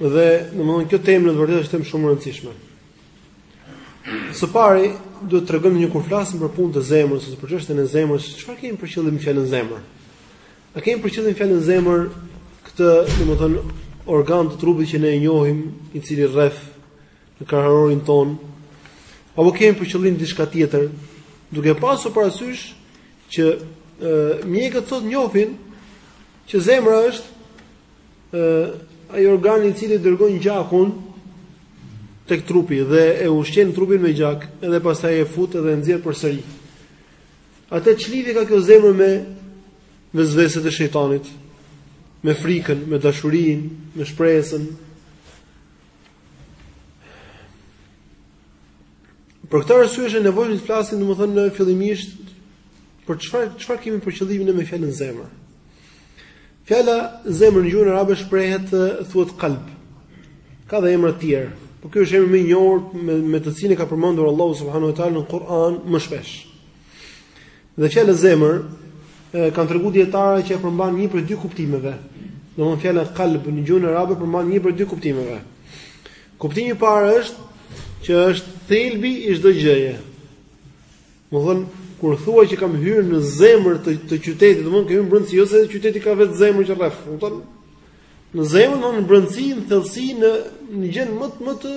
Dhe domethënë, kjo temë në të vërtetë është temë shumë e rëndësishme. Së pari, duhet të tregojmë ne kur flasim për punët e zemrës ose për çështjen e zemrës, çfarë kemi për qëllim fjalën zemër? A kemi për qëllim fjalën zemër këtë, domethënë, organ të trupit që ne e njohim, i cili rreh në kraharorin tonë, apo kemi për qëllim diçka tjetër, duke pasur parasysh që ë mjekët sot njohin që zemra është ë ai organi i cili dërgon gjakun tek trupi dhe e ushqen trupin me gjak, edhe pastaj e fut edhe e nxjerr përsëri. Atëherë ç'lidhje ka kjo zemër me vesveset e shejtanit, me frikën, me dashurinë, me shpresën, Për këtë arsye është e nevojshme të flasim domethënë fillimisht për çfarë çfarë kemi për qëllim ne me fjalën zemër. Fjala zemër në gjuhën arabe shprehet thuhet qalb. Ka dhe emra të tjerë, por ky është emri më i njohur me, me të cilin e ka përmendur Allahu subhanahu wa taala në Kur'an më shpesh. Dhe fjala zemër kanë treguar dietarët që e përmban një prej dy kuptimeve. Domthonë fjala qalb në gjuhën arabe përmban një prej dy kuptimeve. Kuptimi i parë është që është thelbi i çdo gjëje. Domthonë kur thua që kam hyrë në zemër të, të qytetit, domthonë kemi brëndësi, jo se qyteti ka vetë zemër që rreh, domthonë në zemër domthonë në brëndësi, në thellësi në në gjënë më më të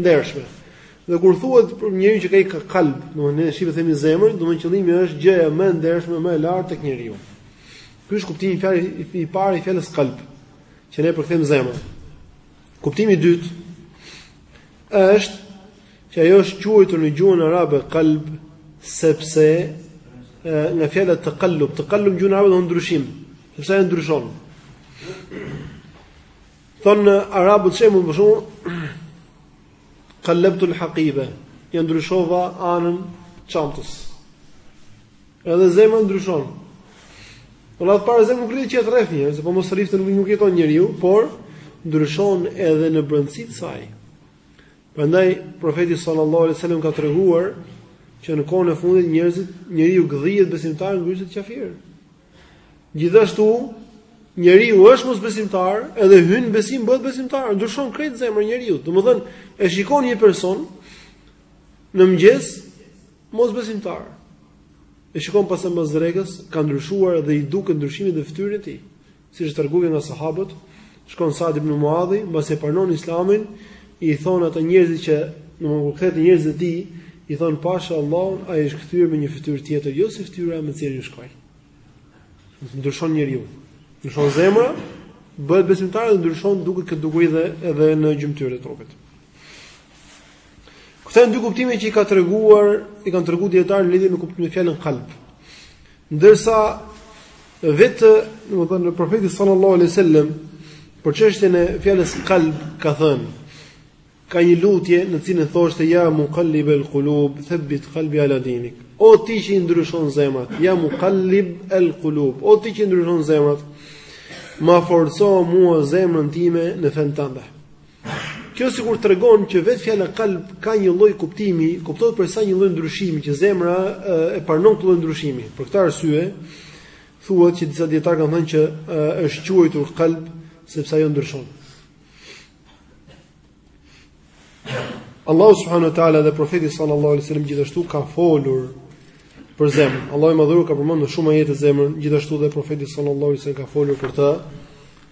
ndershme. Dhe kur thua për njeriun që ka ai kalb, domthonë ne shqip themi zemër, domthonë qëllimi është gjëja më e ndershme, më e lartë tek njeriu. Ky është kuptimi i fjalës i parë i fjalës kalb, që ne përkthejmë zemër. Kuptimi i dytë është që ajo është quajtur në gjuhën arabe qalb sepse nga fjala taqallub, taqallub në gjuhën arabe domthonë ndryshim, sepse ajo ndryshon. Thonë arabët shembull më shumë qalebtu al-haqiba, ia ndryshova anën çantës. Edhe zemra ndryshon. Por atë para zemrën krijë që të rreh një, sepse po mos rrihte nuk nuk jeton njeriu, por ndryshon edhe në brendësi të saj. Prandaj profeti sallallahu alajhi wasallam ka treguar që në kohën e fundit njerëzit, njeriu gdhihet besimtar ngryset qafir. Gjithashtu, njeriu është mosbesimtar, edhe hyn besim bëhet besimtar, ndryshon krejt zemra e njeriut. Domethënë, e shikon një person në mëngjes Mosbesimtar, e shikon pas Namaz Drekës, ka ndryshuar dhe i duket ndryshimi në fytyrën e tij. Siç është treguar nga Sahabët, shkon Saad ibn Muadhi, mbasi e pranon Islamin, i thonë ata njerëzit që, domthonë kur kthehet te njerëzit e tij, i thonë pasha Allahun, ai është kthyer me një fytyrë tjetër, jo si fytyra me të cilën shkoi. Ndryshon njeriu. Ndryshon zemra, bëhet besimtar dhe ndryshon duke këtë dukuri dhe edhe në gjymtyrë të trupit. Këto janë dy kuptime që i ka treguar, i kanë treguar dijetarët në lidhje me kuptimin e fjalës kalb. Ndërsa vetë, domethënë profeti sallallahu alejhi ue sellem për çështjen e fjalës kalb ka thënë ka një lutje në cilën thoshte ja muqallib el qulub thabbit qalbi ala dinik o ti që i ndryshon zemrat ja muqallib el qulub o ti që i ndryshon zemrat ma forco mua zemrën time në fenë tënde Kjo sikur tregon që vetë fjala kalb ka një lloj kuptimi, kuptohet për sa një lloj ndryshimi që zemra e pranon këtë lloj ndryshimi. Për këtë arsye thuhet që disa dijetarë kanë thënë që e, është quajtur kalb sepse ajo ndryshon. Allahu subhanahu wa taala dhe profeti sallallahu alaihi wasallam gjithashtu ka folur për zemrën. Allahu i madhëruar ka përmendur shumë ajete zemrën, gjithashtu dhe profeti sallallahu alaihi wasallam ka folur për të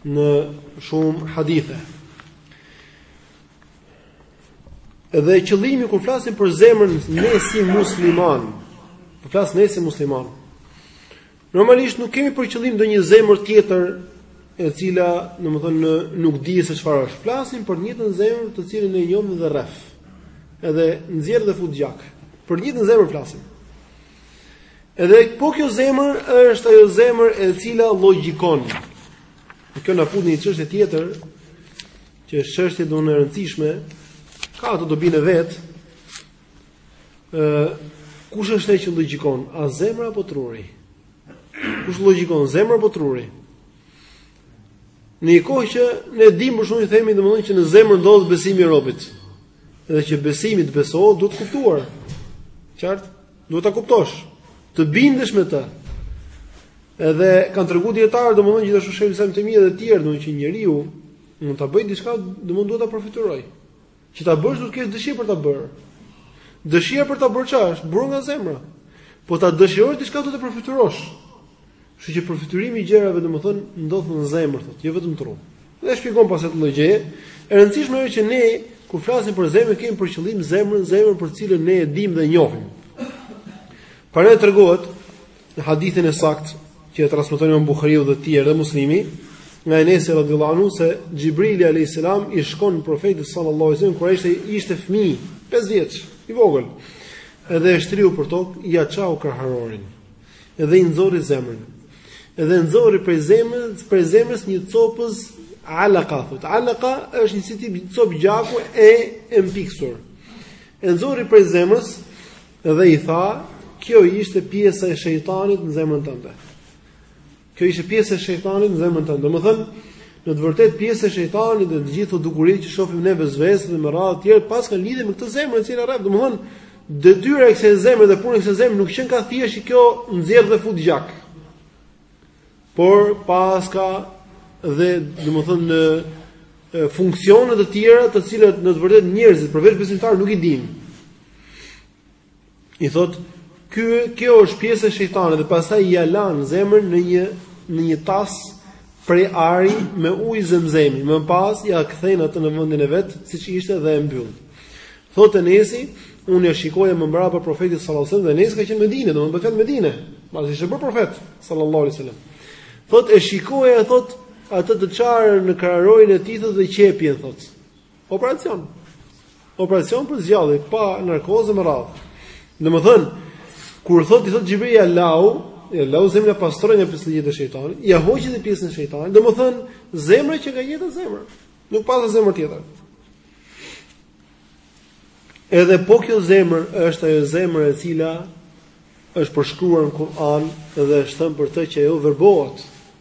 në shumë hadithe. Dhe qëllimi kur flasim për zemrën ne si muslimanë, po flas ne si muslimanë. Normalisht nuk kemi për qëllim ndonjë zemër tjetër e cila, domethënë, nuk dihet se çfarë është. Flasim për të njëjtën zemër të cilën e njohim dhe rref. Edhe nxjerr dhe fut gjak. Për të njëjtën zemër flasim. Edhe po kjo zemër është ajo zemër e cila logjikon. Kjo na fut në një çështje tjetër, që është çështje domethënë e rëndësishme, ka ato dobinë e vet. ë Kush është ai që logjikon, a zemra apo truri? Kush logjikon, zemra apo truri? Në një kohë që ne dimë për shembull themi domethënë që në zemër ndodh besimi i robit. Dhe që besimi të besohet duhet të kuptuar. Qartë? Duhet ta kuptosh, të bindesh me të. Edhe kanë treguar dijetarë, domethënë gjithashtu Shejhul Islam Ibn Tejmije dhe të tjerë, domethënë që njeriu mund ta bëjë diçka, domethënë duhet ta përfytyrojë. Që ta bësh duhet të kesh dëshirë për ta bërë. Dëshira për ta bërë çfarë është? Buron nga zemra. Po ta dëshirosh diçka duhet ta përfytyrosh. Kështu që përfytyrimi i gjërave domethënë ndodh në zemër thotë, jo vetëm në tru. Dhe shpjegon pastaj lloj gjëje, e rëndësishme është që ne kur flasim për zemrën kemi për qëllim zemrën, zemrën për cilën ne e dimë dhe e njohim. Por ne tregohet në hadithin e saktë që e transmeton Imam Buhariu dhe të tjerë dhe Muslimi, nga Enes radhiyallahu anhu se Xhibrili alayhis salam i shkon profetit sallallahu alaihi wasallam kur ishte ishte fëmijë, 5 vjeç, i vogël. Edhe e shtriu për tokë, ia çau kraharorin. Dhe i nxorri zemrën. Dhe nxorri prej zemrës, prej zemrës një copëz alaka, thotë. Alaka është një si tip copë gjaku e mpiksur. E nxorri prej zemrës dhe i tha, kjo ishte pjesa e shejtanit në zemrën tënde. Kjo ishte pjesa e shejtanit në zemrën tënde. Domethënë, në të vërtetë pjesë e shejtanit dhe të gjitha ato dukuri që shohim ne vesvese dhe me radhë të tjera paskan lidhje me këtë zemër e cila rreh. Domethënë, detyra e kësaj zemre dhe puna e kësaj zemre nuk qenka thjesht kjo nxjerr dhe fut gjak. Por paska dhe domethënë funksione të tjera të cilat në të vërtetë njerëzit përveç besimtarëve nuk i dinë. I thotë, "Ky, kjo është pjesë e shejtanit" dhe pastaj ia lan zemrën në një në një tas prej ari me ujë zemzemi, më pas ia kthen atë në vendin e vet, siç ishte dhe e mbyll. Thotë Enesi, unë e shikoja më mbrapa profetin sallallahu alajhi wasallam dhe Enesi ka qenë në Medinë, domethënë bëhet në Medinë, pasi ishte bërë profet sallallahu alajhi wasallam. Thotë e shikoja thotë atë të çarën në kraharorin e tij thotë dhe qepjen thotë. Operacion. Operacion për së gjalli pa narkozë me radhë. Domethënë, kur thotë i thotë Xhibril ia lau, ia lau zemrën, e pastroi nga pisllëqet e shejtanit, ia hoqi dhe pjesën e shejtanit. Domethënë, zemra qenka kjo zemër. Nuk ka zemër tjetër. Edhe po kjo zemër është ajo zemër e cila është përshkruar në Kur'an dhe është thënë për të që ajo verbohet.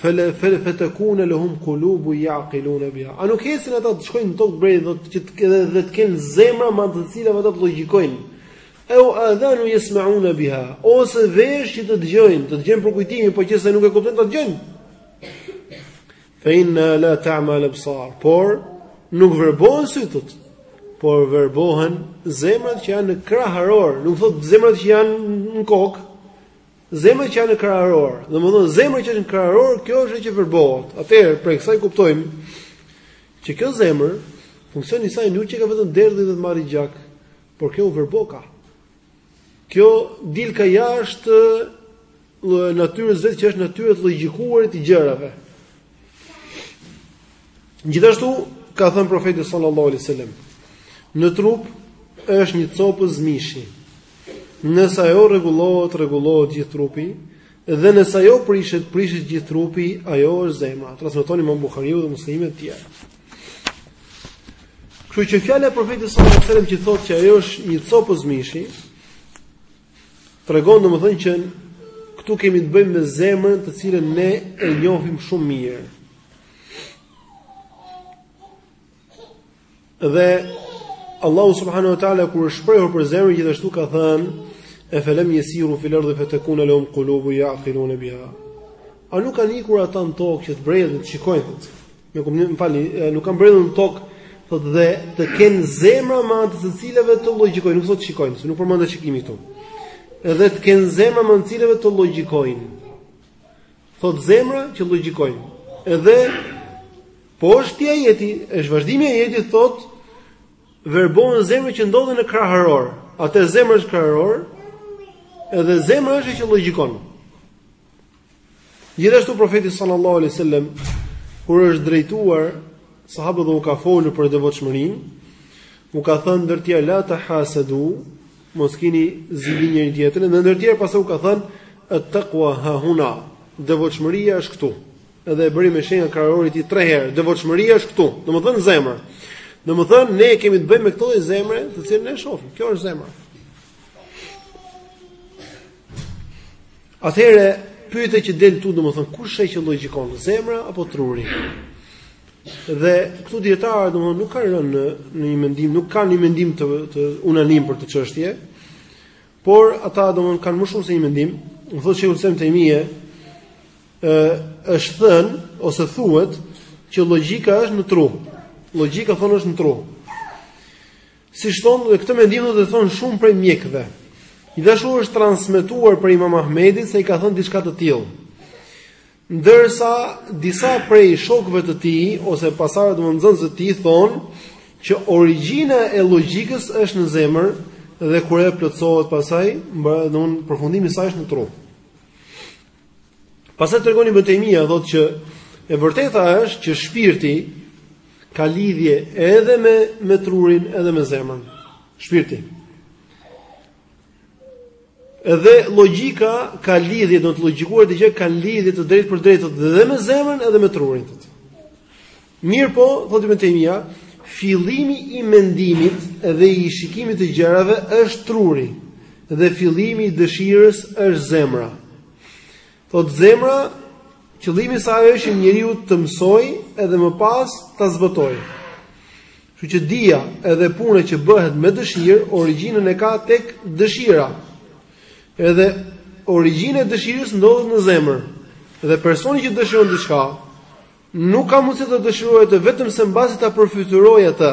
Fele fele fetekune lehum kulubun yaqiluna biha. A nuk ecin ata të shkojnë në tokë bredhin edhe dhe të kenë zemra me të cilat ata të logjikojnë. Au adhanun yasmauna biha. Ose vesh që të dëgjojnë, të dëgjojnë përkujtimin, po qe se nuk e kuptojnë ta dëgjojnë. Fa innaha la ta'mal absar. Por nuk verbohen sytë, por verbohen zemrat që janë në kraharor, nuk thotë zemrat që janë në kokë, Zemrat që janë në krahëror, domethënë zemra që është në krahëror, kjo është ajo që verbohet. Atëherë, prej kësaj kuptojmë që kjo zemër funksioni i saj nuk qenka vetëm të derdhë dhe të marrë gjak, por kjo u verboka. Kjo dilka jashtë natyrës së vet që është natyrë të logjikuarit e gjërave. Gjithashtu ka thënë profeti sallallahu alaihi wasallam, në trup është një copëz mishi. Nëse ajo rregullohet, rregullohet gjithë trupi, dhe nëse ajo prishet, prishet gjithë trupi, ajo është zemra. Transmeton Imam Buhariu dhe Muslimi e të tjerë. Kështu që fjala e profetit sallallahu alaihi wasallam që thotë që ajo është një copëz mishi, Tregon domethënë që këtu kemi të bëjmë me zemrën të cilën ne e njohim shumë mirë. Dhe Allahu subhanahu wa taala kur është shprehur për zemrën gjithashtu ka thënë e felem yesiru fil ardi fatakuna lahum qulubun yaqiluna biha. A nuk kanë ikur ata në tokë që të bredhin, të shikojnë? Më kuptoni, më falni, nuk kanë bredhur në tokë, thotë dhe të kenë zemra me anë të të cilave të logjikojnë, nuk thotë shikojnë, se nuk përmendet shikimi këtu. Edhe të kenë zemra me anë të cilave të logjikojnë. Thotë zemra që logjikojnë. Edhe poshtë te ajeti, është vazhdimi i ajetit thotë verbohen zemra që ndodhen në kraharor. Atëherë zemra është kraharor, edhe zemra është që logjikon. Gjithashtu profeti sallallahu alaihi wasallam kur u është drejtuar sahabëve dhe u ka folur për devotshmërinë, u ka thënë ndër të tjera la ta hasadu, mos kini zili njëri-tjetrin, dhe ndër të tjera pastaj u ka thënë at-taqwa ha huna, devotshmëria është këtu. Edhe bëri me shenjë nga kraharori i tij tre herë, devotshmëria është këtu, domethënë zemër. Domethënë ne kemi të bëjmë me këtë zemër, të cilën ne e shohim. Kjo është zemra. Atëherë, pyetja që del këtu, domethënë, kush është që logjikon, zemra apo truri? Dhe këtu dijetarët, domethënë, nuk kanë rënë në, në një mendim, nuk kanë një mendim të, të unanim për këtë çështje. Por ata domthon kanë më shumë se një mendim, na thotë Shejhul Islam Ibn Taymija është thënë ose thuhet që logjika është në tru. Logjika thonë është në tru. Siç thotë dhe këtë mendim edhe e thonë shumë prej mjekëve. Gjithashtu është transmetuar prej Imam Ahmedit se ai ka thënë diçka të tillë. Ndërsa disa prej shokëve të tij ose pasardhës dhe nxënës të tij thonë që origjina e logjikës është në zemër dhe kur ajo plotësohet pastaj, domthon përfundimi i saj është në tru. Pastaj tregon Ibn Taymija thotë që e vërteta është që shpirti ka lidhje edhe me me trurin, edhe me zemrën. Shpirti. Edhe logjika ka lidhje, dhe të logjikuarit gjithashtu ka lidhje të drejtpërdrejtë edhe me zemrën edhe me trurin. Mirëpo, thotë Ibn Taymija, fillimi i mendimit dhe i shikimit të gjërave është truri dhe fillimi i dëshirës është zemra. Thotë zemra, qëllimi i saj është që njeriu të mësojë edhe më pas ta zbatojë. Kështu që dija edhe puna që bëhet me dëshirë, origjinën e ka tek dëshira. Edhe origjina e dëshirës ndodhet në zemër. Dhe personi që dëshiron diçka, Nuk ka mundësi të dëshirojë atë vetëm se mbasi ta përfytyrojë atë.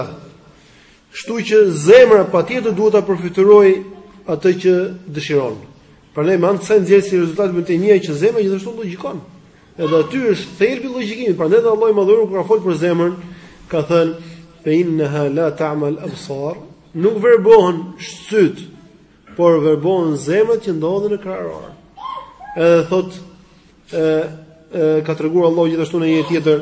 Kështu që zemra patjetër duhet ta përfytyrojë atë që dëshiron. Prandaj me anë të kësaj nxjerr si rezultat Ibn Taymija që zemra gjithashtu logjikon. Edhe aty është thelbi i logjikimit. Prandaj Allahu i madhëruar kur ka fol për zemrën, ka thënë fe inneha la ta'mal absar, nuk verbohen syt, por verbohen zemrat që ndodhen në kraharor. Edhe thot ë ka treguar Allahu gjithashtu në një ajet tjetër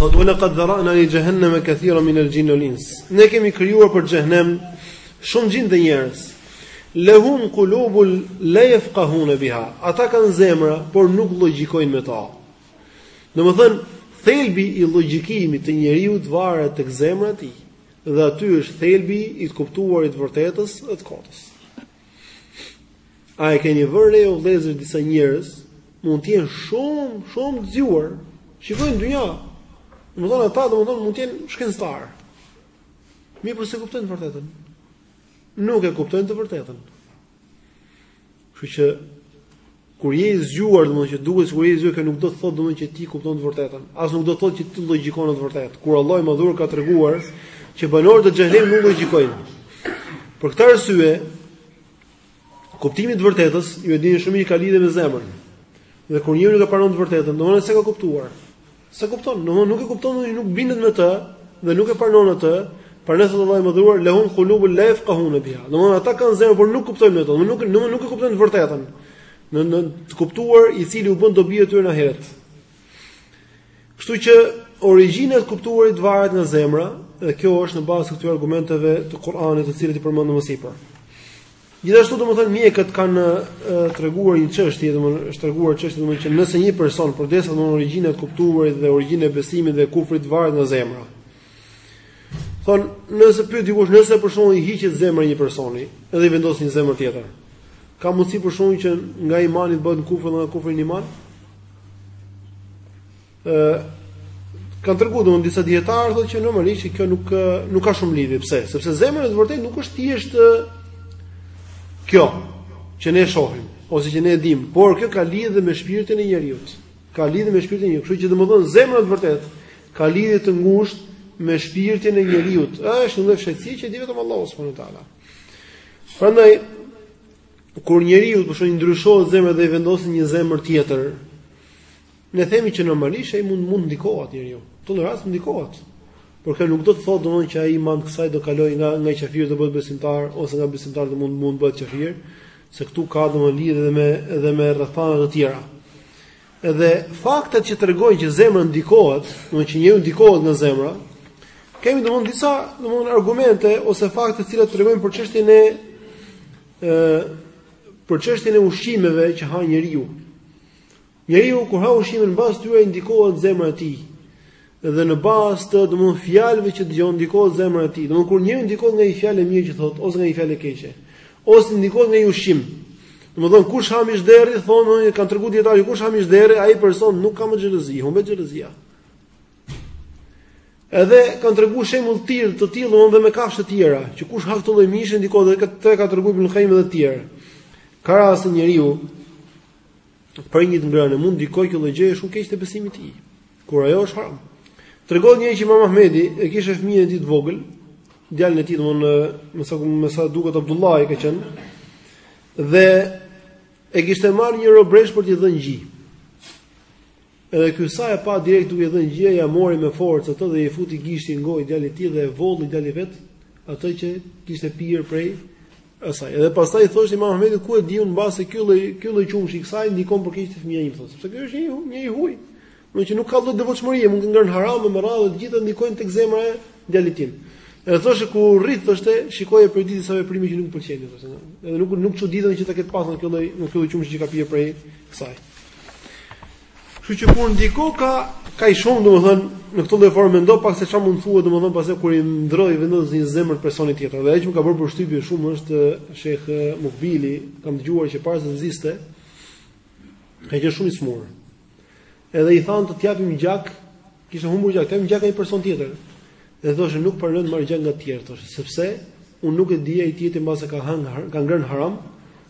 Thot wa laqad dharana li jahannama katira min al jinn wal ins. Ne kemi krijuar për xhehenem shumë xhin dhe njerëz. Lahum qulubul la yafqahun biha. Ata kanë zemra, por nuk logjikojnë me ta. Domethën thelbi i logjikimit të njeriut varet tek zemra e tij. Dhe aty është thelbi i të kuptuarit të së vërtetës dhe të kotës. A e keni vënë re o vëllezër disa njerëz mund të jenë shumë, shumë të zgjuar në këtë dynja. Domethënë ata domethënë mund të jenë shkencëtarë. Mirëpo s'e kuptojnë të vërtetën. Nuk e kuptojnë të vërtetën. Kështu që Kur je i zgjuar, domethënë që duket sikur je i zgjuar, kjo nuk do të thotë domethënë që ti kupton të vërtetën. As nuk do të thotë që ti logjikon të vërtetë. Kur Allahu i madhëruar ka treguar që banorët e xhehenemit nuk logjikojnë. Për këtë arsye, kuptimi i të vërtetës ju e dini shumë mirë ka lidhje me zemrën. Dhe kur njeriu nuk e pranon të vërtetën, domethënë s'e ka kuptuar. S'e kupton, domthonë nuk e kupton dhe nuk bindet me të dhe nuk e pranon atë, prandaj thotë Allahu i madhëruar lehum qulubul la yafqahuna biha. Domthonë ata kanë zemër por nuk kuptojnë me to, domthonë nuk nuk nuk e kuptojnë të vërtetën. Një një të kuptuar i cili u bën dobi aty në ahiret. Kështu që origjina e të kuptuarit varet nga zemra dhe kjo është në bazë të këtyre argumenteve të Kuranit të cilët i përmendëm më sipër. Gjithashtu domethënë mjekët kanë treguar një çështje, domethënë është treguar çështje domethënë që nëse një person përderisa origjina e të kuptuarit dhe origjinë e besimit dhe kufrit varet nga zemra. Thon, nëse pyet dikush nëse për shembull i hiqet zemra një personi dhe i vendoset një zemër tjetër. Ka mundësi për shembull që nga imani të bëhet në kufër dhe nga kufri në iman? Ë kanë treguar domethënë disa dijetarë thotë që normalisht kjo nuk nuk ka shumë lidhje pse? Sepse zemra e vërtetë nuk është thjesht kjo që ne shohim ose që ne e dimë, por kjo ka lidhje me shpirtin e njeriu. Ka lidhje me shpirtin e njeriu, kështu që domethënë zemra e vërtetë ka lidhje të ngushtë me shpirtin e njeriu. Është një çështje që di vetëm Allahu subhanahu wa taala. Prandaj kur njeriu për shembull i ndryshohet zemra dhe i vendosin një zemër tjetër, Ne themi që normalisht ai mund mund ndikohet njeriu. Në çdo rast ndikohet. Por kjo nuk do të thotë domethënë që ai mbas kësaj do kalojë nga nga qafir do bëhet besimtar ose nga besimtar do mund mund bëhet qafir, se këtu ka domethënë lidhje edhe me edhe me rrethana të tjera. Edhe faktet që tregojnë që zemra ndikohet, domethënë që njeriu ndikohet nga zemra, kemi domethënë disa domethënë argumente ose fakte të cilat tregojnë për çështjen e ë për çështjen e ushqimeve që ha njeriu. Njeriu kur ha ushqime në bazë të tyre ndikohet zemra e tij. Dhe në bazë të domthon fjalëve që dëgjon ndikohet zemra e tij. Domthon kur njeriu ndikohet nga një fjalë e mirë që thotë ose nga një fjalë e keqe, ose ndikohet nga një ushqim. Domthon kush ha mish derri thonë kanë treguar dijetarët kush ha mish derri ai person nuk ka më xhelozi, humbet xhelozia. Edhe kanë treguar shembuj të tillë, të tillë domthon dhe me kafshë të tjera, që kush ha këto lloj mishi ndikohet edhe këtë ka treguar Ibn Kajim edhe të tjerë. Ka raste njeriu Për një të ngrënë mund të ndikojë kjo lloj gjëje shumë keq te besimi i tij. Kur ajo është haram. Tregohet një që Imam Ahmedi e kishte fëmijën e tij të vogël, djalin e tij domethënë me sa me sa duket Abdullahi ka qenë. Dhe e kishte marrë një robëreshë për t'i dhënë gji. Edhe ky sa e pa direkt duke i dhënë gji, ia mori me forcë atë dhe i futi gishtin në gojë djalit të tij dhe e volli djali vetë atë që kishte pirë prej asaj. Edhe pastaj thoshte Imam Ahmedi ku e di unë mbase ky lloj ky lloj qumështi i kësaj ndikon për keq te fëmija im thotë, sepse ky është një njeri i huaj. Domethënë nuk ka lloj devotshmërie, mund të ketë ngrënë haram e me radhë të gjitha ndikojnë tek zemra e djalit tim. Edhe thoshte kur u rrit thoshte, shikoj prej tij disa veprime që nuk më pëlqejnë thoshte. Edhe nuk nuk çuditem që ta ketë pasur ky lloj, ky lloj qumështi që ka pirë prej kësaj. Kështu që kur ndikon kaq kaq shumë domethënë në këtë lloj forme mendo pak se çfarë mund të thuhet domethënë pastaj kur i ndërron i vendos një zemër të një personi tjetër. Dhe ajo që më ka bërë përshtypje shumë është Shejh Mukbili, kam dëgjuar që para se të vdiste ka qenë shumë i sëmurë. Edhe i thanë të t'japim gjak, kishte humbur gjak, t'japim gjak nga një person tjetër. Dhe thoshte nuk pranoj të marr gjak nga të tjerë, thoshte, sepse unë nuk e di ai tjetri mbase ka hëngër, ka ngrënë haram,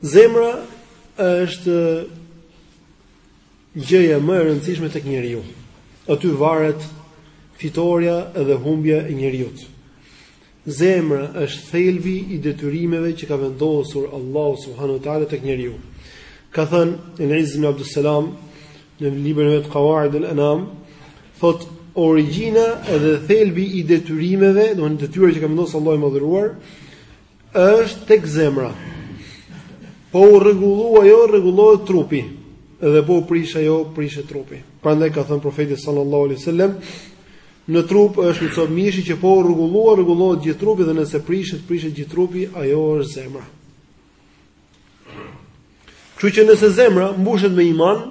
Zemra është gjëja më e rëndësishme tek njeriu. Aty varet fitorja dhe humbja e njeriut. Zemra është thelbi i detyrimeve që ka vendosur Allahu subhanahu wa taala tek njeriu. Ka thënë al-Izz ibn Abdul Salam, Në librin e vet Qawaid al-Ahkam thot origjina dhe thelbi i detyrimeve, domethënë detyrat që ka vendosur Allahu i Madhëruar, është tek zemra. Po u rregullua ajo, rregullohet trupi dhe po u prish ajo, prishet trupi. Prandaj ka thënë profeti sallallahu alaihi wasallam, në trup është një copë mishi që po u rregullua, rregullohet gjithë trupi dhe nëse prishet, prishet gjithë trupi, ajo është zemra. Kështu që nëse zemra mbushet me iman,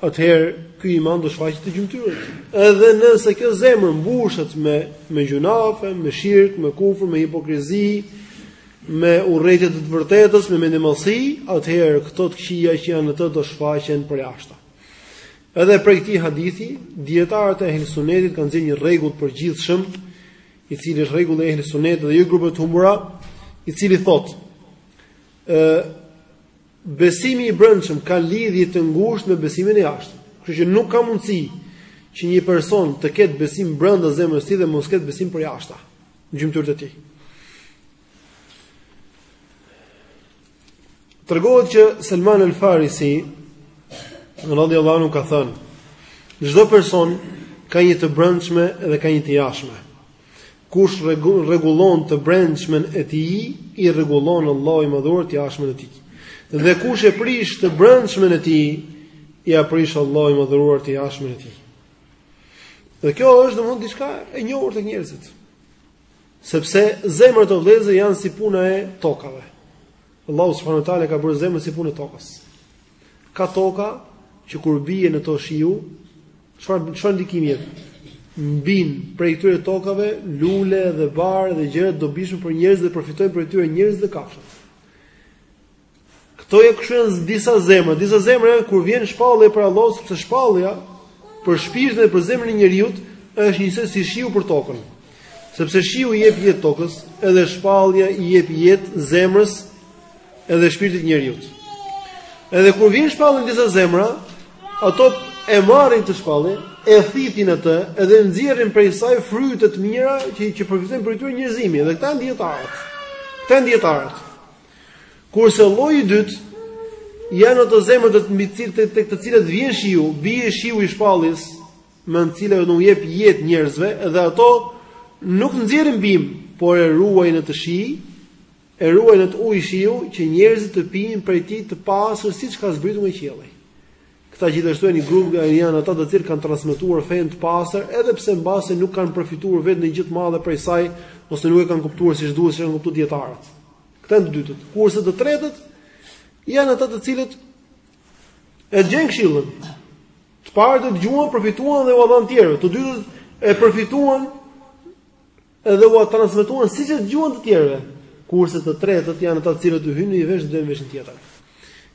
atëherë ky iman do shfaqet te gjymtyrët. Edhe nëse kjo zemër mbushet me me gjynahe, me shirk, me kufër, me hipokrizi, me urrejtje të të vërtetës, me mendjemadhësi, atëherë këto të këqija që janë në të do shfaqen përjashta. Edhe prej këtij hadithi, dietarët e Ahlus Sunnetit kanë nxjerrë një rregull të përgjithshëm, i cili është rregulli i Ahlus Sunnetit dhe jo grupeve të humbura, i cili thotë që besimi i brendshëm ka lidhje të ngushtë me besimin e jashtëm. Kështu që nuk ka mundësi që një person të ketë besim brenda zemrës së tij dhe mos ketë besim përjashta, gjymtyrët e tij. Tregohet që Salman al-Farisi radhiyallahu anhu ka thënë: Çdo person ka një të brendshme dhe ka një të jashtme. Kush rregullon të brendshmën e tij, ia rregullon Allahu i Madhëruar të jashtmën e tij. Dhe kush e prish të brendshmën e tij, ia prish Allahu i Madhëruar të jashtmën e tij. Dhe kjo është domethënë diçka e njohur tek njerëzit. Sepse zemrat, o vëllezër, janë si puna e tokave. Allahu subhanahu wa taala ka bërë zemrën si puna e tokës. Ka toka që kur bie në to shiu, çfarë çfarë ndikimi jep? Mbijnë prej këtyre tokave lule dhe bar dhe gjëra të dobishme për njerëzit dhe përfitojnë prej tyre njerëzit dhe kafshët. Këto janë, kështu janë disa zemra, disa zemra kur vjen shpallja prej Allahut, sepse shpallja për shpirtin dhe për zemrën e njeriut është njësoj si shiu për tokën. Sepse shiu i jep jetë tokës, edhe shpallja i jep jetë zemrës, edhe shpirtit të njeriut. Edhe kur vjen shpallja në disa zemra, ato e marrin këtë shpallje, e thithin atë, edhe nxjerrin prej saj fryte të mira që që përfiton prej tyre njerëzimi, dhe këta janë dietarët. Këta janë dietarët. Kurse lloji i dytë janë ato zemra të mbi të cilat tek të cilat vjen shiu, bie shiu i shpalljes, me të cilën do u jep jetë njerëzve dhe ato nuk nxjerrin bimë, por e ruajnë atë shi, e ruajnë atë ujë shiu që njerëzit të pinë prej tij të pastër siç ka zbritur nga qielli. Këta gjithashtu janë një grup nga janë ata të cilët kanë transmetuar fenë të pastër, edhe pse mbase nuk kanë përfituar vetë ndonjë gjë të madhe prej saj, ose nuk e kanë kuptuar siç duhet, siç e kanë kuptuar dietarët. Këta janë të dytët. Kurse të tretët janë ata të cilët e dëgjojnë këshillën, Të parët e dëgjuan, përfituan dhe ua dhanë tjerëve. Të dytët e përfituan edhe ua transmetuan siç e dëgjuan të tjerëve. Kurse të tretët janë ata të cilët u hyn në një vesh dhe në veshin tjetër.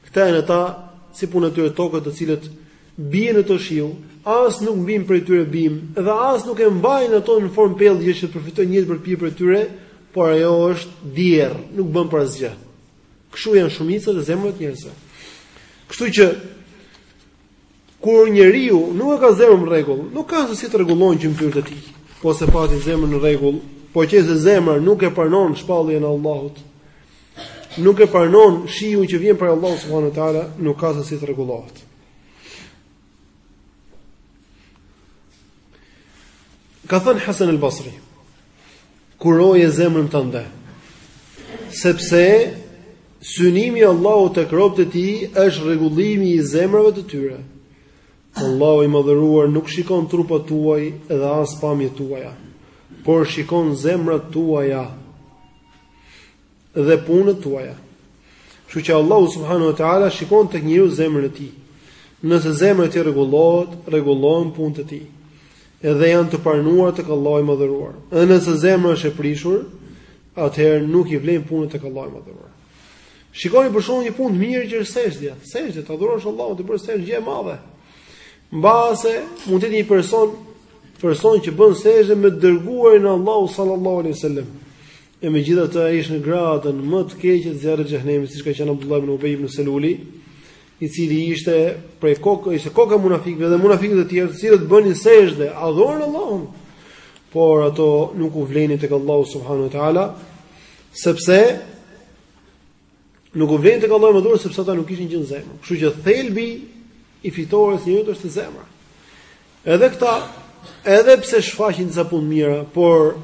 Këta janë ata si puna e asaj tokës e cila bie në të shiu, as nuk mbin prej tyre bim dhe as nuk e mbajnë ato në formë pellgje që të përfitojnë njerëzit për të pirë prej tyre, por ajo është djerr, nuk bën për asgjë. Kështu janë shumica e zemrave të njerëzve. Kështu që Kur njeriu nuk e ka zemrën në rregull, nuk ka se si të rregullohen gjymtyrët e tij. Po se pati zemrën në rregull, po që se zemra nuk e pranon shpalljen e Allahut, nuk e pranon shiu që vjen prej Allahut subhanahu wa taala, nuk ka se si të rregullohet. Ka thënë Hasan al-Basri, kuroje zemrën tënde. Sepse synimi i Allahut tek robët e tij është rregullimi i zemrave të tyre. Allahu i madhëruar nuk shikon trupat tuaj dhe as pamjet tuaja, por shikon zemrat tuaja. dhe punët tuaja. Kështu që Allahu subhanahu wa taala shikon tek njeriu zemrën e tij. Nëse zemra e tij rregullohet, rregullohen punët e tij. Edhe janë të pranuara tek Allahu i Madhëruar. Edhe nëse zemra është e prishur, atëherë nuk i vlen punët tek Allahu i Madhëruar. Shikoni për shembull një punë të mirë që është sexhdja. Sexhdja të adhurosh Allahun, të bësh sexhde gjë e madhe. Mbase mund të jetë një person person që bën sexhde me të dërguarin e Allahut sallallahu alaihi wasallam. E megjithatë ai është në gradën më të keqe të zjarrit të xhehenemit, siç ka qenë Abdullah ibn Ubay ibn Seluli, i cili ishte prej ko, ishte koka munafikëve dhe munafikët e tjerë, të cilët bënin sexhde, adhuronin Allahun. Por ato nuk u vlenin tek Allahu subhanahu wa taala, sepse Nuk u vlenin tek Allahu i Madhëruar sepse ata nuk kishin gjë në zemër. Kështu që thelbi i fitores së njeriut është zemra. Edhe këta, edhe pse shfaqin disa punë të mira, por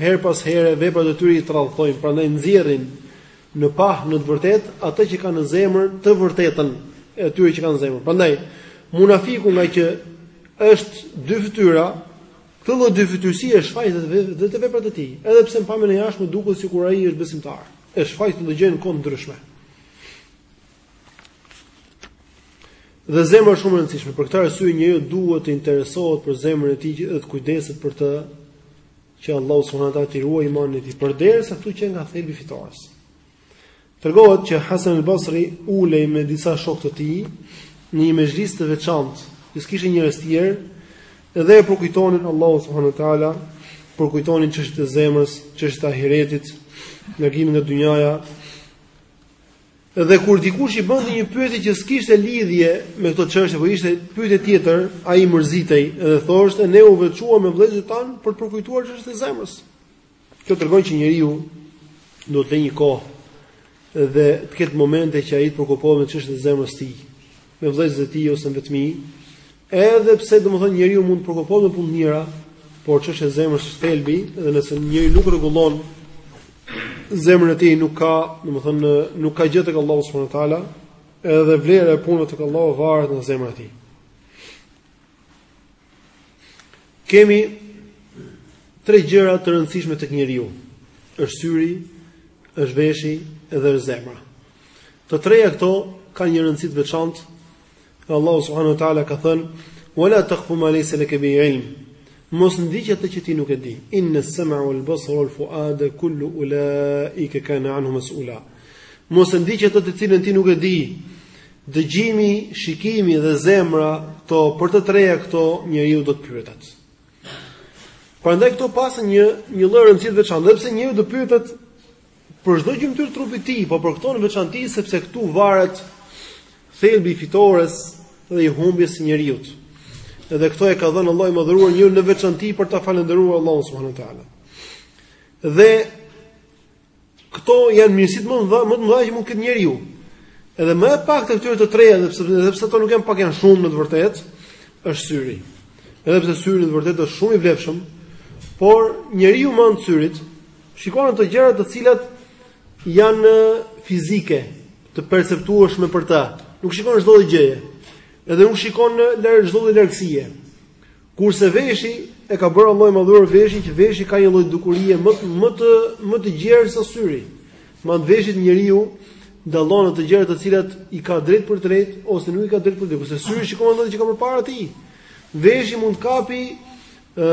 herë pas here veprat e tyre i tradhtojnë, prandaj nxjerrin në pah në të vërtetë atë që kanë në zemër, të vërtetën e tyre që kanë në zemër. Prandaj munafiku nga që është dy fytyra, këtë lloj dyfytyrësie e shfaqin vetë vetë veprat e tij, edhe pse në pamjen e jashtme duket sikur ai është besimtar. e shfaq të dëgjojë në kohë të ndryshme. Dhe zemra është shumë e rëndësishme. Për këtë arsye njeriu duhet të interesohet për zemrën e tij dhe të kujdeset për të që Allahu subhanahu wa taala t'i ruajë imanin e tij, përderisa këtu qenka thelbi i fitores. Tregohet që Hasan al-Basri ulej me disa shokë të tij në një mexhlis të veçantë, që s'kishte njerëz të tjerë, Dhe e përkujtonin Allahu subhanahu wa taala, përkujtonin çështjet e zemrës, çështjet e ahiretit, largimin nga dynjaja. Dhe kur dikush i bënte një pyetje që s'kishte lidhje me këtë çështje, por ishte pyetje tjetër, ai mërzitej dhe thoshte ne u veçuam me vëllezërit tanë për të përkujtuar çështjet e zemrës. Kjo tregon që njeriu duhet të lërë një kohë dhe të ketë momente që ai të preokupohet me çështjen e zemrës së tij, me vëllezërit e tij ose në vetmi, edhe pse domethënë njeriu mund të preokupohet me punë të mira, por çështja e zemrës është thelbi dhe nëse njeriu nuk rregullon zemrën e tij nuk ka, domethënë nuk ka gjë tek Allahu subhanahu wa taala, edhe vlera e punëve tek Allahu varet nga zemra e tij. Kemi tre gjëra të rëndësishme tek njeriu. Është syri, është veshi dhe është zemra. Të treja këto kanë një rëndësi të veçantë. Allahu subhanahu wa taala ka thënë: "Wala taqfu ma laysa laka bihi ilm." Mos ndiq atë që ti nuk e di. Inna as-sam'a wal basara wal fu'ada kullu ulaika kana anhu mas'ula. Mos ndiq atë të cilën ti nuk e di. Dëgjimi, shikimi dhe zemra, këto për të treja këto njeriu do të pyetet. Prandaj këto patën një një lloj rëndësi të veçantë, dhe pse njeriu do të pyetet për çdo gjymtyrë të trupit të tij, po për këto në veçanti sepse këtu varet thelbi i fitores dhe i humbjes së njeriut. Edhe këto e ka dhënë Allahu i madhëruar në veçanti për ta falënderuar Allahun subhanahu wa taala. Dhe Këto janë mirësitë më të mëdha, më të mëdha që mund të ketë njeriu. Edhe më e pakta e këtyre të treja, edhe pse edhe pse ato nuk janë pak janë shumë në të vërtetë, është syri. Edhe pse syri në të vërtetë është shumë i vlefshëm, por njeriu me anë të syrit shikon ato gjëra të cilat janë fizike, të perceptueshme për ta. Nuk shikon çdo gjë. Edhe nuk shikon larg çdo lloj largësie. Kurse veshi e ka bërë Allahu i madhëruar veshin që veshi ka një lloj dukurie më më të më të gjerë se syri. Me anë të veshit njeriu dallon ato gjëra të cilat i ka drejtpërdrejt ose nuk i ka drejtpërdrejt, kurse syri shikon ato që ka përpara tij. Veshi mund të kapë ë,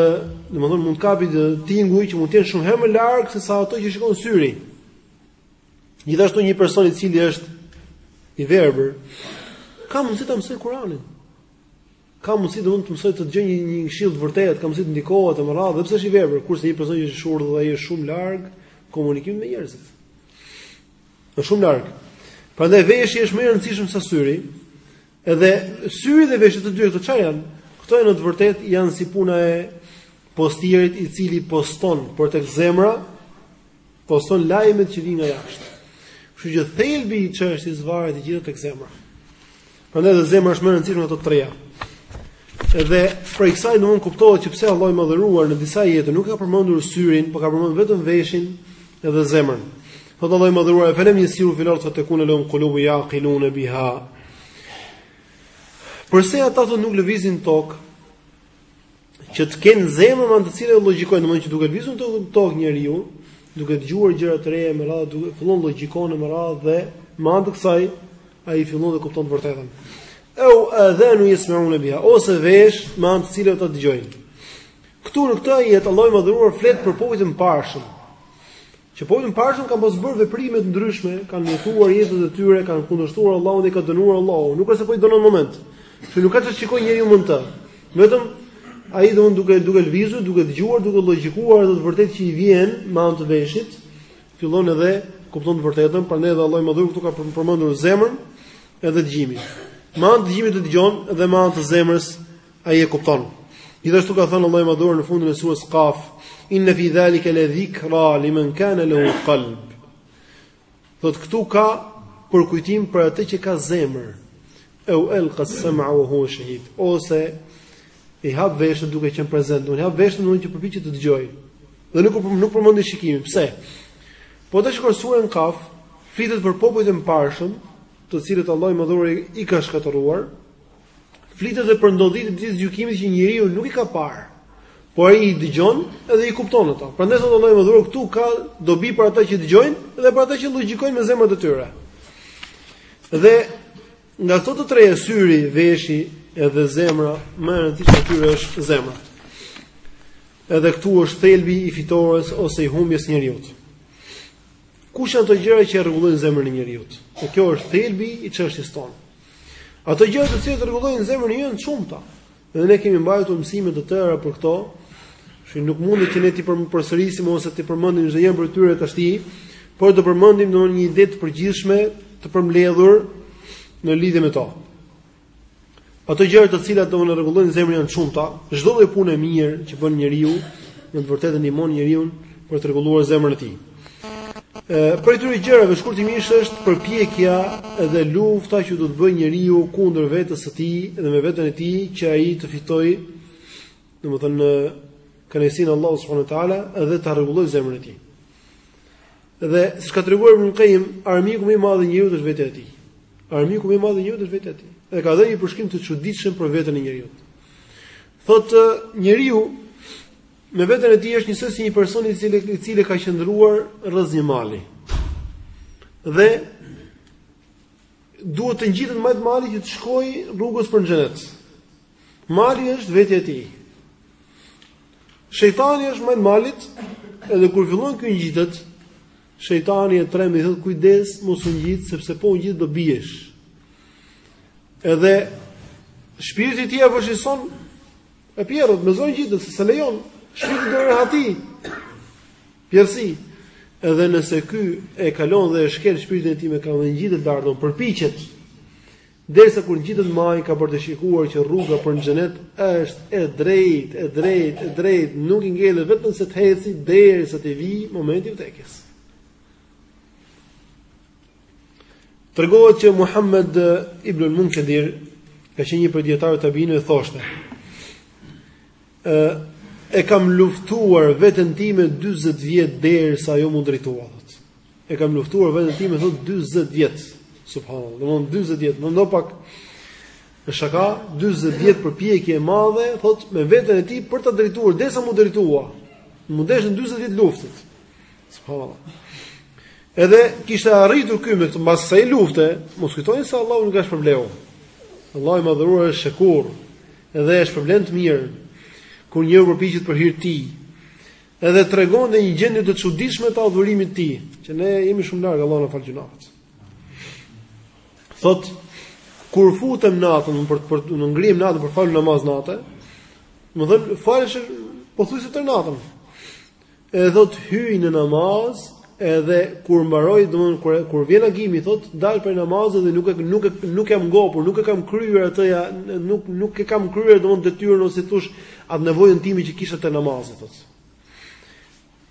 domethënë mund të kapë tinguj që mund të jenë shumë herë më larg sesa ato që shikon syri. Gjithashtu një person i cili është i verbër ka mundësi ta mësojë Kur'anin. ka mundësi domethënë të mësojë të dëgjojë një një këshillë të vërtetë, ka mundësi të ndikohet me radhë, edhe pse është i verbër, kurse një person që është i shurdhër dhe ai është shumë larg komunikimit me njerëzit. Është shumë larg. Prandaj veshi është më i rëndësishëm se syri. Edhe syri dhe veshi të dy këto çfarë janë? Këto janë në të vërtetë janë si puna e postierit i cili poston për tek zemra Poston lajmet që vijnë nga jashtë. Kështu që thelbi i çështjes varet i gjithë tek zemra. Prandaj dhe zemra është më e rëndësishme ato treja. Edhe për kësaj nuk kuptohet që pse Allahu i madhëruar në disa ajete nuk ka përmendur syrin, por ka përmendur vetëm veshin edhe zemrën. Thotë Allahu i madhëruar e falem yesiru fil ardh fatakun lahum qulubu yaqilun biha. Përse ata thotë nuk lëvizin në tokë? që të kenë zemra me anë të cilave logjikojnë, domethënë që duke lëvizur në tokë njeriu, duke dëgjuar gjëra të reja me radhë, duke fillon logjikon me radhë dhe me anë të kësaj ai fillon dhe kupton të vërtetën. Au adhanu yasma'un biha, ose vesh me anë të cilëve ata dëgjojnë. Këtu në këtë ajet Allahu i madhëruar flet për popujt e mëparshëm. që popujt e mëparshëm kanë pas bërë veprime të ndryshme, kanë jetuar jetët e tyre, kanë kundërshtuar Allahun dhe i ka dënuar Allahu. Nuk është se po i dënon moment. Që nuk ka ça të shikojë njeriu me të. Vetëm ai domethënë duke duke lëvizur, duke dëgjuar, duke logjikuar atë të vërtetë që i vjen me anë të veshit, fillon edhe kupton të vërtetën, prandaj edhe Allahu i madhëruar këtu ka përmendur zemrën edhe dëgjimin. Me anë të dëgjimit dëgjon dhe me anë të zemrës Ai e kupton. Gjithashtu ka thënë Allahu i Madhëruar në fundin e surës Qaf, "Inna fi zalika la dhikra liman kana lahu qalb." Thotë këtu ka përkujtim për atë që ka zemër. Au elqa sam'a wa huwa shahid. Ose i hap veshët duke qenë prezent, thotë i hap veshët domethënë që përpiqet të dëgjojë. Dhe nuk nuk përmendi shikimin. Pse? Po të shikosh suren Qaf, flitet për popujt e mëparshëm, të cilët Allahu i Madhëruar i ka shkatërruar, Flitet dhe për ndodhitë e ditës së gjykimit që njeriu nuk i ka parë, por ai i dëgjon dhe i kupton ato. Prandaj thotë Allahu i madhëruar, këtu ka dobi për ata që dëgjojnë dhe për ata që logjikojnë me zemrat e tyre. Dhe nga këto të treja syri, veshi edhe zemra, më e rëndësishmja e tyre është zemra. Edhe këtu është thelbi i fitores ose i humbjes së njeriut. Kush janë ato gjëra që rregullojnë zemrën e njeriut? Dhe kjo është thelbi i çështjes tonë. Ato gjëra të cilat rregullojnë zemrën janë të shumta. Dhe ne kemi mbajtur mësime të tëra për këto. Që nuk mundet që ne t'i përsërisim ose t'i përmendim çdo gjë prej tyre tashti, por do përmendim domethënë një ide të përgjithshme të përmbledhur në lidhje me to. Ato gjëra të cilat domethënë rregullojnë zemrën janë të shumta. Çdo lloj pune e mirë që bën njeriu, në të vërtetë e ndihmon njeriun për të rregulluar zemrën e tij. Prej këtyre gjërave, shkurtimisht është përpjekja dhe lufta që do të bëjë njeriu kundër vetes së tij dhe me veten e tij që ai të fitojë domethënë kënaqësinë e Allahut s.w.t. dhe të rregullojë zemrën e tij. Dhe siç ka treguar Ibn Kajim, armiku më i madh i njeriut është vetja e tij. Armiku më i madh i njeriut është vetja e tij. Dhe ka dhënë një përshkrim të çuditshëm për veten e njeriut. Thotë njeriu, Me veten e tij është njësoj si një person i cili i cili ka qëndruar rrëzë një mali. Dhe duhet të ngjitet mbi atë mal që të shkojë rrugës për në xhenet. Mali është vetja e tij. Shejtani është majë malit, edhe kur fillon ky ngjitet, shejtani e tremb i thotë kujdes mos u ngjit sepse po u ngjite do biesh. Edhe shpirti i tij e vështirëson E pjerrët mezi ngjitet se s'e lejon, shpirti do rehati. Pjerrsi. Edhe nëse ky e kalon dhe e shkel shpirtin e tij me këmbë dhe ngjitet, ardhon, përpiqet. Derisa kur ngjitet majë ka për të shikuar që rruga për në xhenet është e drejtë, e drejtë, e drejtë, nuk i ngelet vetëm se të eci derisa t'i vijë momenti i vdekjes. Tregohet që Muhammed ibn al-Munkadir, ka qenë një prej dietarëve të tabiinëve thoshte: "E kam luftuar veten time 40 vjet derisa ajo m'u drejtua." E kam luftuar veten time thot 40 vjet. Subhanallahu, domthon 40 vjet, mendo pak, jo shaka 40 vjet përpjekje e madhe, thot me veten e tij për ta drejtuar derisa m'u drejtua. M'u deshën 40 vjet luftë. Subhanallahu. Edhe kishte arritur ky mbas kësaj lufte, mos kujtoni se Allahu nuk e shpërbleu. Allahu i madhëruar është shekur dhe është shpërblen të mirën kur njeriu përpiqet për hir të tij. Edhe tregon dhe një gjendje të çuditshme të adhurimit të tij, që ne jemi shumë larg Allahu na faltë gjynahet. Thot kur futem natën për për të ngrihem natën për fal namaz nate, domethënë faleshe pothuajse tërë natën. E thot hyj në namaz edhe kur mbaroj domthon kur kur vjen agimi thot dal prej namazit dhe nuk e nuk e nuk jam ngopur nuk e kam kryer atë ja nuk nuk e kam kryer domthon detyrën ose thosh atë nevojën time që kisha te namazi thot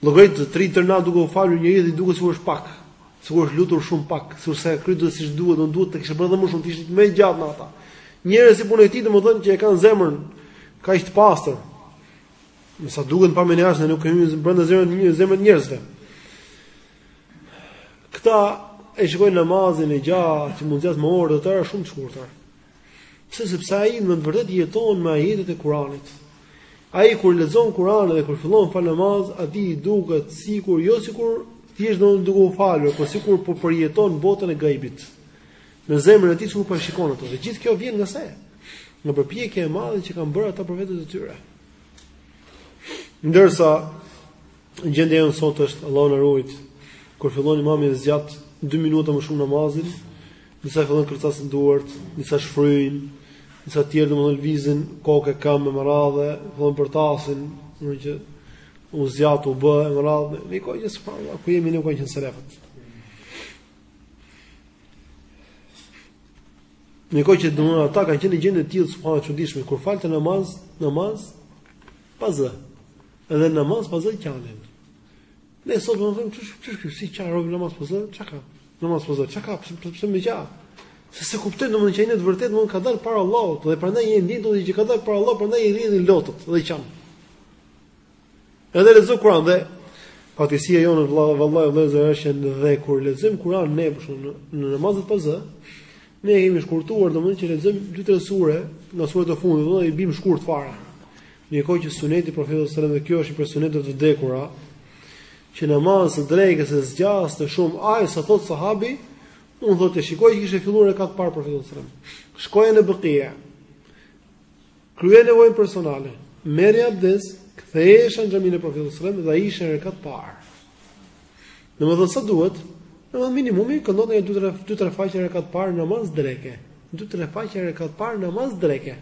llogarit ti tërë natën duke u falur njeriu dhe i duket sikur është pak sikur është lutur shumë pak sikur s'e ka kryer dot siç duhet do duhet të kishte bërë më shumë të ishte më e gjatë nata njerëz si puna e tij domthon që e kanë zemrën kaq të pastër Me sa duket në pamjen e jashtme nuk kemi brenda zemrës të njerëzve, zemrën e njerëzve. Këta e shikojnë namazin e gjatë, që mund të jetë me orë të tëra shumë të shkurtër. Pse sepse ai në të vërtetë jeton me ajetet e Kuranit. Ai kur lexon Kuranin dhe kur fillon fal namaz, atij i duket sikur jo sikur thjesht është duke u falur, por sikur po përjeton botën e gajbit. në zemrën e tij sikur po e shikon atë. Dhe gjithë kjo vjen nga një përpjekje e madhe që kanë bërë ata për veten e tyre. Ndërsa gjendja jonë sot është Allahu na ruajtë, kur fillon imami e zgjat 2 minuta më shumë namazin, disa fillojnë kërcasin duart, disa shfryjnë, disa të tjerë domethënë lëvizin kokë këmbë me radhë, fillojnë përtacinë, domethënë që u zgjat u bë me radhë, në kohë që subhanallahu, ku jemi ne ku janë selefët. Në kohë që domethënë ata kanë qenë në gjendje të tillë subhanallahu çuditshme kur falte namaz, namaz pa zë. Edhe namaz pa zë qanin. Ne sot domethënë ç'është ç'është ky si çfarë robi namaz pa zë, qaka? Namaz pa zë, qaka? Pse pse më qa? Se s'e kuptojmë domethënë që ai në të vërtetë mund ka dalë para Allahut dhe prandaj ndien domethënë që ka dalë para Allahut, prandaj i rrjedhin lotët dhe qan. Edhe lexo Kur'an dhe fatkeqësia jonë vallahi vallahi vëllezër është që dhe kur lexojmë Kur'an ne për shkak në namazet pa zë, ne kemi shkurtuar domethënë që lexojmë dy tre sure nga suret e fundit, domethënë i bim shkurt fare. Në kohë që suneti i profetit sallallahu alajhi wasallam dhe kjo është një prej suneteve të vdekura, që namazin e drekës e zgjaste shumë, aq sa thotë sahabi, unë thotë shikoja që kishte filluar rekatin e parë profeti sallallahu alajhi wasallam. Shkoja në Bekia. Kryeja nevojën personale, merrja abdes, kthehesha në xhaminë e Profetit sallallahu alajhi wasallam dhe ai ishte në rekat parë. Domethënë sa duhet, domethënë minimumi këndonte një 2-3 2-3 faqe rekat parë namaz dreke. 2-3 faqe rekat parë namaz dreke.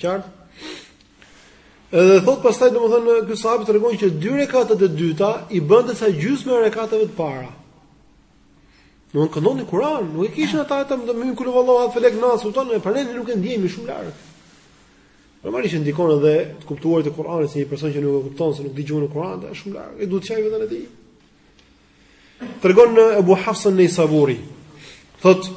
Qartë? Edhe thotë pastaj domethënë ky sahabi tregon që dy rekatat e dyta i bënte sa gjysma e rekatave të para. Do të këndonin Kur'an, nuk e kishin ata ata vetëm kul huvallahu felek nas, kupton pra ne nuk e ndjejmë shumë larg. Normalisht ndikon edhe të kuptuarit e Kur'anit se një person që nuk e kupton se ç'dëgjon në Kur'an, është shumë larg. E duhet të qajë veten e tij. Tregon Abu Hafs an-Nisaburi. Thotë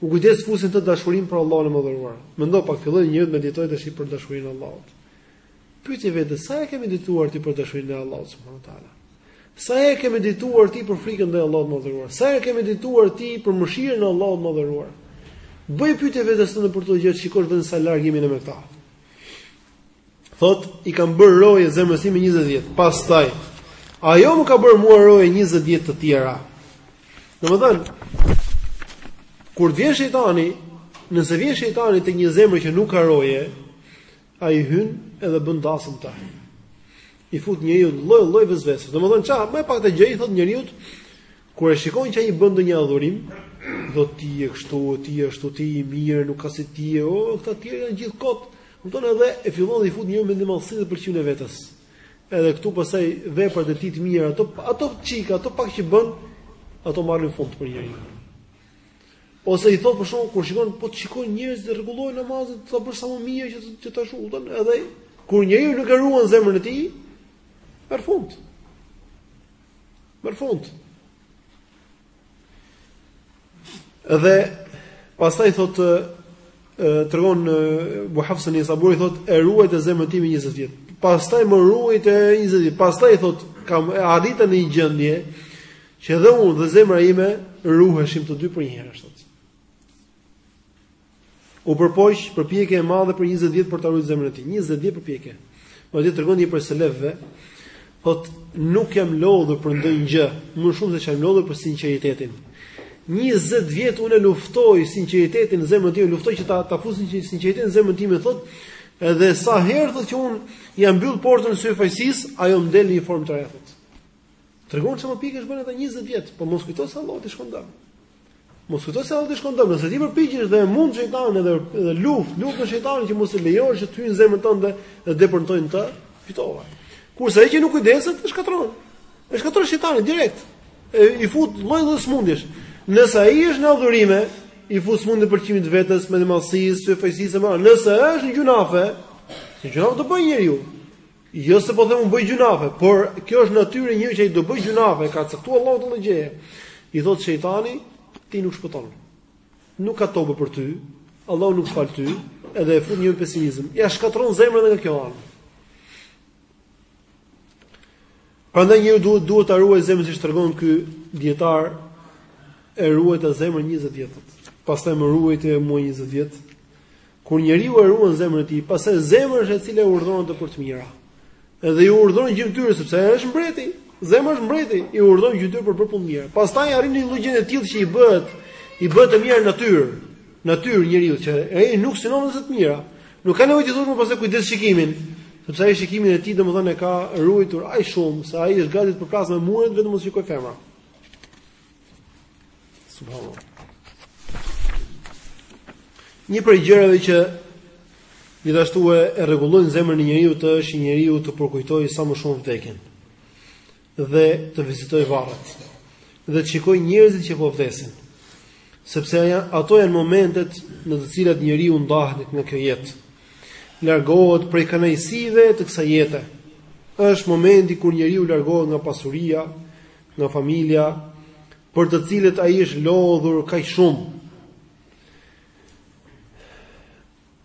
U kujtua një herë dashuria për Allahun e Madhëruar. Mendo pak filloi njeriu të meditojë tash për dashurinë e Allahut. Pyete veten, sa e ke medituar ti për dashurinë e Allahut subhanahu wa taala? Sa e ke medituar ti për frikën ndaj Allahut të Madhëruar? Sa e ke medituar ti për mëshirën e Allahut të Madhëruar? Bëj pyetje vetes tënde për këto gjëra, shikosh veten sa larg jemi ne me këta. Thotë, i kam bërë roje zemrës sime 20 vjet. Pastaj ajo më ka bërë mua roje 20 vjet të tjera. Domethënë, kur vjen shejtani, nëse vjen shejtani te një zemër që nuk ka roje, ai hyn edhe bën dasëm aty. I fut njeriut lloj lloj vesvese. Domethënë ça, më e pakta gjë i thot njeriut kur e shikon që ai bën ndonjë adhurim, o ti je kështu, ti je ashtu, ti je i mirë, nuk ka si ti, o këta të tjerë janë gjithë kot. Kupton edhe fillon dhe i fut njeriut mendjemadhësi dhe pëlqimin e vetes. Edhe këtu pastaj veprat e tij të mira, ato ato çik, ato pak që bën, ato marrin fund për njeriun. Ose i thot për shembull kur shikon po të shikojnë njerëzit rregulloje namazin, ta bësh sa më mirë që që të ashtu, edhe kur njeriu nuk e ruan zemrën e tij, merr fund. Merr fund. Dhe pastaj thotë tregon Ebu Hafs Nisaburi thotë e ruajta zemrën time 20 vjet. Pastaj më ruajti 20 vjet. Pastaj thotë kam arritur në një gjendje që edhe unë dhe zemra ime ruheshim të dy përnjëherësh, thot. U përpoq, përpjekje e madhe për 20 vjet për ta ruajtur zemrën e tij. 20 vjet përpjekje. Po dhe tregon një prej selefëve, thot nuk jam lodhur për ndonjë gjë, më shumë se ç'jam lodhur për sinqeritetin. 20 vjet unë luftoj sinqeritetin në zemrën time, luftoj që ta ta fus sinqeritetin në zemrën time, thot edhe sa herë thot që unë ja mbyll portën e syfaqësisë, ajo më del në një formë të re. Tregon se përpjekjesh bën edhe 20 vjet, po mos kujto se Allahu t'i çon dëm. Mos kujto se Allahu t'i çon dëm, nëse ti përpiqesh dhe e mund shejtanin edhe edhe lufton, lufton me shejtanin që mos e lejosh që të hyjë në zemrën tënde dhe të depërtojë në të, fitove. Kurse ai që nuk kujdeset, e shkatron. E shkatron shejtani direkt. E i fut lloj lloj smundjesh. Nëse ai është në adhurime, i fut smundje e pëlqimit të vetes, mendjemadhësisë, syfaqësisë. Nëse është në gjynahe, se gjynahe do bëj njeriu. Jo se po them unë bëj gjynahe, por kjo është natyra e njeriut që ai do bëj gjynahe, ka caktuar Allahu këtë gjë. I thot shejtani, ti nuk shpëton. Nuk ka teube për ty, Allahu nuk të fal ty, edhe e fut në pesimizëm. Ja shkatron zemrën edhe nga kjo anë. Prandaj njeriu duhet duhet ta ruaj zemrën siç tregon ky dietar e ruajta zemrën 20 vjet. Pastaj më ruajti mua 20 vjet. Kur njeriu e ruan zemrën e tij, pastaj zemra është ajo e cila e urdhëron atë për të mira. Edhe i urdhëron gjymtyrët sepse ai është mbreti. Zemra është mbreti, i urdhëron gjymtyrët për punë të mira. Pastaj arrin në një lloj gjendje të tillë që i bëhet i bëhet e mira natyrë. Natyrë njeriut që ai nuk synon as të mira. Nuk ka nevojë t'i thuash më pas se kujdes shikimin, sepse ai shikimin e tij domethënë e ka ruajtur aq shumë sa ai është gati të përplaset me muret vetëm mos shikoj femra. Një prej gjërave që gjithashtu e rregullojnë zemrën e njeriut është që njeriu të përkujtojë sa më shumë vdekjen dhe të vizitojë varret dhe të shikojë njerëzit që po vdesin. Sepse aja, ato janë momentet në të cilat njeriu ndahet nga kjo jetë. Largohet prej kënaqësive të kësaj jete. Është momenti kur njeriu largohet nga pasuria, nga familja për të cilët ai është lodhur kaq shumë.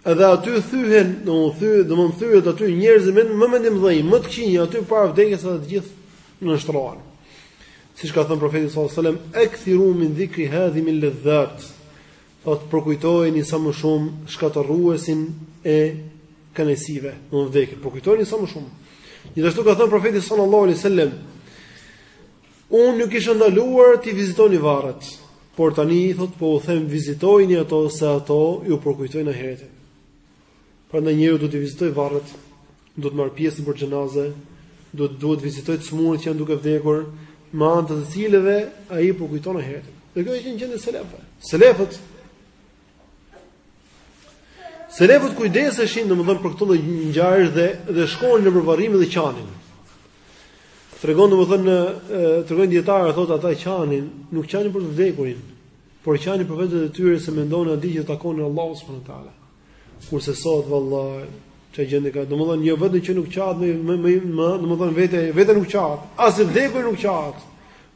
Edhe aty thyhen, domethënë thyhen aty njerëzit më mendjemëdhenj, më të këqinj aty para vdekjes se të gjithë nënshtrohen. Siç ka thënë profeti sallallahu alajhi wasallam, "Akthiru min dhikri hadhimil ladhat." Thotë përkujtojeni sa më shumë shkatërruesin e kënaqësive, domethënë vdekjen. Përkujtojeni sa më shumë. Gjithashtu ka thënë profeti sallallahu alaihi wasallam, unë ju kisha ndaluar t'i vizitoni varret, por tani thot po ju them vizitojini ato se ato ju përkujtojnë ahiretin. Prandaj njeriu duhet të vizitojë varret, duhet të marrë pjesë në xhenaze, duhet duhet të vizitojë të sëmurët që janë duke vdekur, me anë të të cilëve ai përkujton ahiretin. Dhe kjo është gjendja e selefëve. Selefët Selefët kujdeseshin domethënë për këtë lloj ngjarjesh dhe dhe shkonin nëpër varrime dhe qanin. Tregojnë domethënë tregojnë dijetarët thotë ata qanin, nuk qanin për të vdekurin, por qanin për vetet e tyre se mendonin atë ditë që takonin Allahun subhanahu wa taala. Kurse sot vallahi, çfarë gjendje ka, domethënë jo vetëm që nuk qahet domethënë vetvetja nuk qahet, as i vdekuri nuk qahet.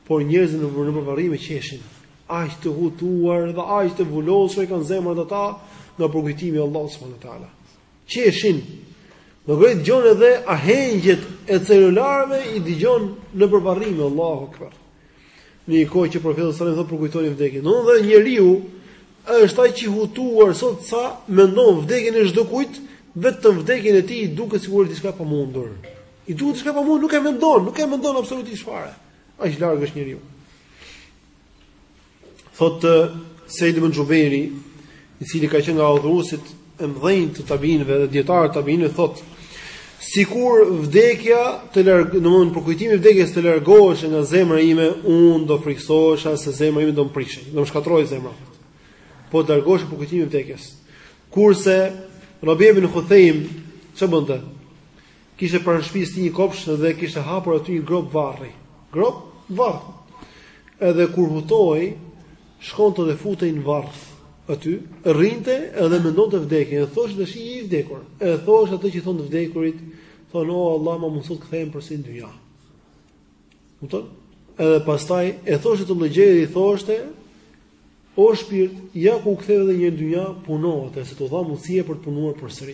Por njerëzit nëpër varrime qeshin. Aq të hutuar dhe aq të vulosura i kanë zemrat ata nga përkujtimi i Allahut subhanuhu teala. Qeshin. Do gjet dëgjon edhe ahengjet e celularëve i dëgjon nëpër varrime Allahu akbar. Në një kohë që profeti sallallahu alajhi wasallam thotë përkujtoni vdekjen. Dhe njeriu është aq i hutuar sot sa mendon vdekjen e çdo kujt, vetëm vdekjen e tij i duket sikur është diçka e pamundur. I duket diçka e pamundur, nuk e mendon, nuk e mendon absolutisht fare. Aq larg është njeriu. Thotë Seid ibn Jubairi, i cili ka qenë nga adhuruesit e mëdhenj të tabiinëve dhe dijetarët e tabiinëve thotë sikur vdekja të larg, domthonë përkujtimi i vdekjes të largohej nga zemra ime, unë do frikësohesha se zemra ime do m'prishej, do m'shkatërrohej zemra. Po të largohej përkujtimi i vdekjes. Kurse Rabi ibn Khuthejm ç'bënte? Kishte pranë shtëpisë së tij një kopsht dhe kishte hapur aty një gropë varri. Gropë varr. Edhe kur hutohej, shkonte dhe futej në varr aty, rrinte edhe mendonte vdekjen, e thoshte tash i vdekur. E thoshte atë që thon të vdekurit, thon o Allah, ma mundëso të kthehem përsëri në dynja. Kupton? Edhe pastaj e thoshte të njëjtën gjë i thoshte O shpirt, ja u ktheve edhe një në dynja, puno de, se të dha mundësie për të punuar përsëri.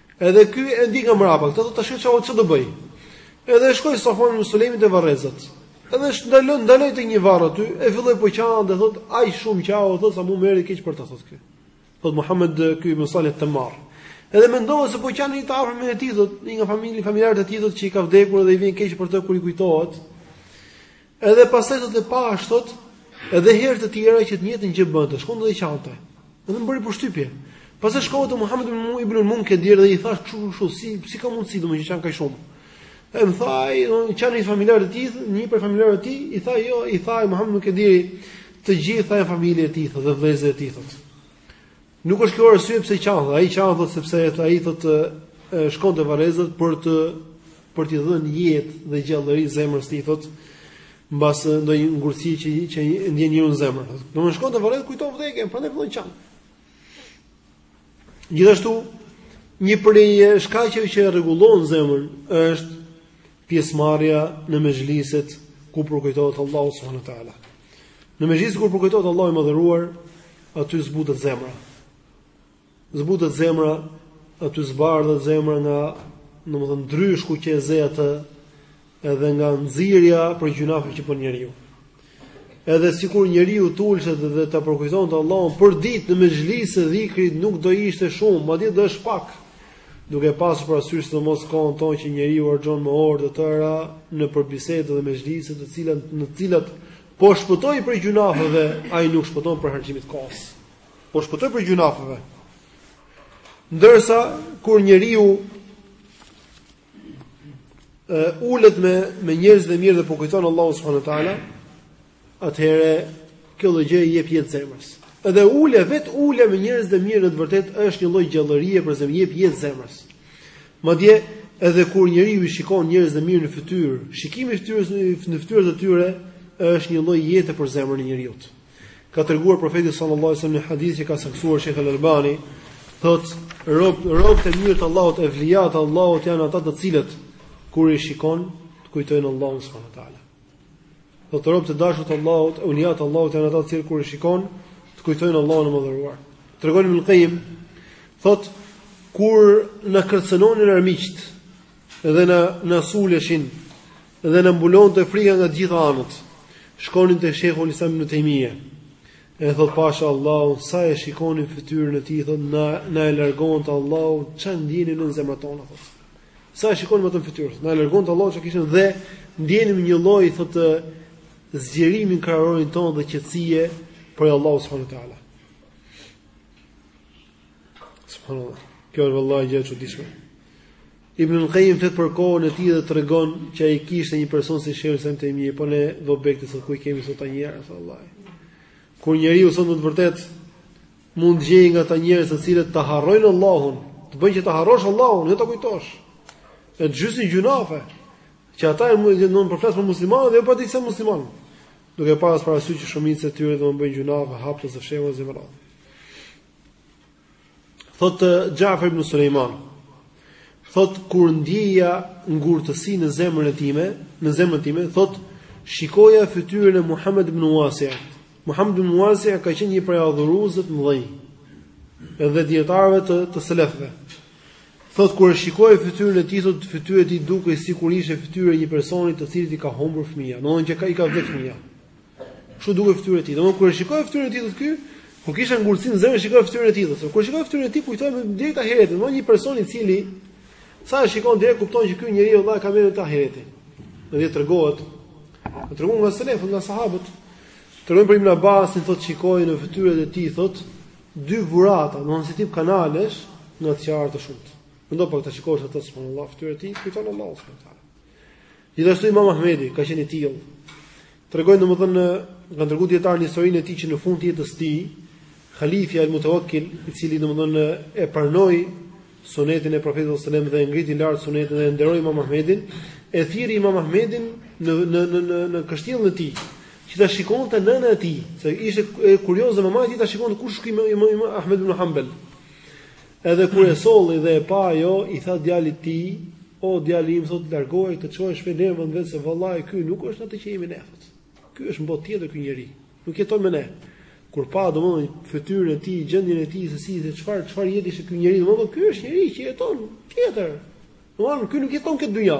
Edhe ky e ndjek nga mbrapa, këtë do ta shoh ça ç'do bëj. Edhe shkoi Safuan ibn Sulejmi te varrezat. Edhe është ndaloi ndaloi te një varr aty, e filloi po qan dhe thot aq shumë qau, thot sa mu erdhi keq për të thot ky. Thot Muhammed ibn Salih et-Temmar. Edhe mendova se po qan një të afërm të tij thot, një nga familje familjarët e tij thot që i ka vdekur dhe i vjen keq për të kur i kujtohet. Edhe pastaj thot e pash thot edhe herë të tjera që të njëjtën gjë bënte, shkonte dhe qante. Edhe më bëri përshtypje. Pastaj shkova te Muhammed ibn al-Munkadir dhe i thash kështu kështu, si si ka mundësi domethënë që qan kaq shumë. E më tha, ai qan një familjar të tij, një prej familjarëve të tij, i tha jo, i tha Muhammed ibn al-Munkadir, të gjithë janë familje e tij dhe vëllezër të tij. Nuk është kjo arsye pse qan, ai qan thotë sepse ai thotë shkon te varrezat për të për t'i dhënë jetë dhe gjallëri zemrës së tij thotë mbas ndonjë ngurtësie që që ndjen njeriu në zemër. Domethënë shkon te varrezat kujton vdekjen, prandaj fillon qan. Gjithashtu një prej shkaqeve që e rregullon zemrën është Pjesëmarrja në mexhliset ku përkujtohet Allahu subhanahu wa taala. Në mexhliset ku përkujtohet Allahu i madhëruar, aty zbutet zemra. Zbutet zemra, aty zbardhet zemra nga domethënë ndryshku që e ze atë edhe nga nxirja prej gjynafeve që bën njeriu. Edhe sikur njeriu të ulej dhe ta përkujtonte Allahun përditë në mexhlise dhikrit nuk do ishte shumë, madje dhe është pak, duke pasur parasysh sidomos kohën tonë që njeriu harxhon me orë të tëra nëpër biseda dhe mexhlise të cilat, në të cilat po shpëtoi prej gjynafeve, ai nuk shpëton prej harxhimit kohës. Po shpëtoi prej gjynafeve. Ndërsa, kur njeriu ulet me me njerëz të mirë dhe përkujton Allahun subhanahu wa taala, atëherë kjo lloj gjë i jep jetë zemrës. Edhe ulja vetë ulja me njerëz të mirë në të vërtetë është një lloj gjallërie për zemrën, jep jetë zemrës. Madje edhe kur njeriu i shikon njerëzit e mirë në fytyrë, shikimi i fytyrës në fytyrat e tyre është një lloj jete për zemrën e njeriut. Ka treguar profeti sallallahu alajhi wasallam në hadith që ka saktësuar Sheikh Al-Albani, thotë, "Rob, robët e mirë të Allahut, evlijat e Allahut janë ata të cilët kur i shikon, të kujtojnë Allahun subhanahu wa taala." Thotë robët e dashur të Allahut, evlijat e Allahut janë ata të cilët kur i shikon, të kujtojnë Allahun e madhëruar. Tregon Ibn Qayyim, thotë, "Kur na kërcënonin armiqtë, Dhe na na suleshin dhe na mbulonte frika nga të gjitha anët. Shkonim te Shehul Islam ibn Tejmije. E thot pasha Allahun, sa e shikonim fytyrën e tij, thot na na e largonte Allahu çka ndjenim në zemrat tona thot. Sa e shikonim atë fytyrë, na e largonte Allahu që kishim dhe ndjenim një lloj thotë zgjerimi në kraharorin tonë dhe qetësie prej Allahut subhanahu wa taala. Subhanallahu. Kjo është vallahi gjë e çuditshme. Ibn al-Qayyim flet për kohën e tij dhe tregon që ai kishte një person si Shehul Islam Tejmije, po mendo pak ti se ku i kemi sot ata njerëz vallahi. Kur njeriu sot në të vërtetë mund të gjejë nga ata njerëz të cilët ta harrojnë Allahun, të bëjnë që ta harrosh Allahun, jo ta kujtosh. Është gjithsesi në gjynahe që ata e mund të ndon po flas për muslimanë dhe jo për disa muslimanë. Duke pas parasysh që shumica e tyre domethënë bëjnë gjynahe haptas e fshehtas së vërtetë. Thotë Xhafer ibn Sulejman, thotë kur ndjeja ngurtësi në zemrën time, në zemrën time, thotë shikoja fytyrën e Muhammed ibn Wasi'. Muhammed ibn Wasi' ka qenë një prej adhuruesve të mëdhenj, edhe dijetarëve të të selefëve. Thotë kur e shikoja fytyrën e tij, thotë fytyra e tij dukej sikur ishte fytyra e një personi të cilit i ka humbur fëmija, domethënë që ka i ka vdekur fëmija. Kështu dukej fytyra e tij. Domthonë kur e shikoja fytyrën e tij thotë ky, kur kisha ngurtësi në zemër e shikoja fytyrën e tij thotë. Kur shikoja fytyrën e tij kujtoja direkt ahiretin, domthonë një person i cili sa e shikon direkt kupton që ky njeriu vallahi ka mendjen te ahireti. Në dhe tregohet. Në tregon nga selefët, nga sahabët. Tregon për Ibn Abbasin thotë shikoje në fytyrën e tij thotë dy brazda, domthonë si tip kanalesh nga të qarët e shumtë. Mendo pak të shikosh atë subhanallahu fytyrën e tij, kujton Allahun subhanallahu. Gjithashtu Imam Ahmedi ka qenë i tillë. Tregojnë domethënë na kanë treguar dijetarët në historinë e tij që në fund të jetës së tij, Halifi al-Mutawakkil, i cili domethënë e pranoi sunetin e Profetit sallallahu alajhi wasallam dhe e ngriti lart sunetin dhe e nderoi Imam Ahmedin, e thirri Imam Ahmedin në në në në, në kështjellën e tij që ta shikonte nëna e tij, se ishte kurioze mamaja e tij ta shikonte kush është ky Ahmed ibn Hanbel. Edhe kur e solli dhe e pa ajo, i tha djalit të tij, "O djali im, thotë, largoje e çoje në vend të vet se vallahi ky nuk është në atë që jemi ne." Ky është në botë tjetër ky njeri. Nuk jeton me ne. Kur pa domethënë fytyrën e tij, gjendjen e tij se si dhe çfarë çfarë jete ishte ky njeri, domethënë ky është njeri që jeton tjetër. Domethënë ky nuk jeton këtë dynja.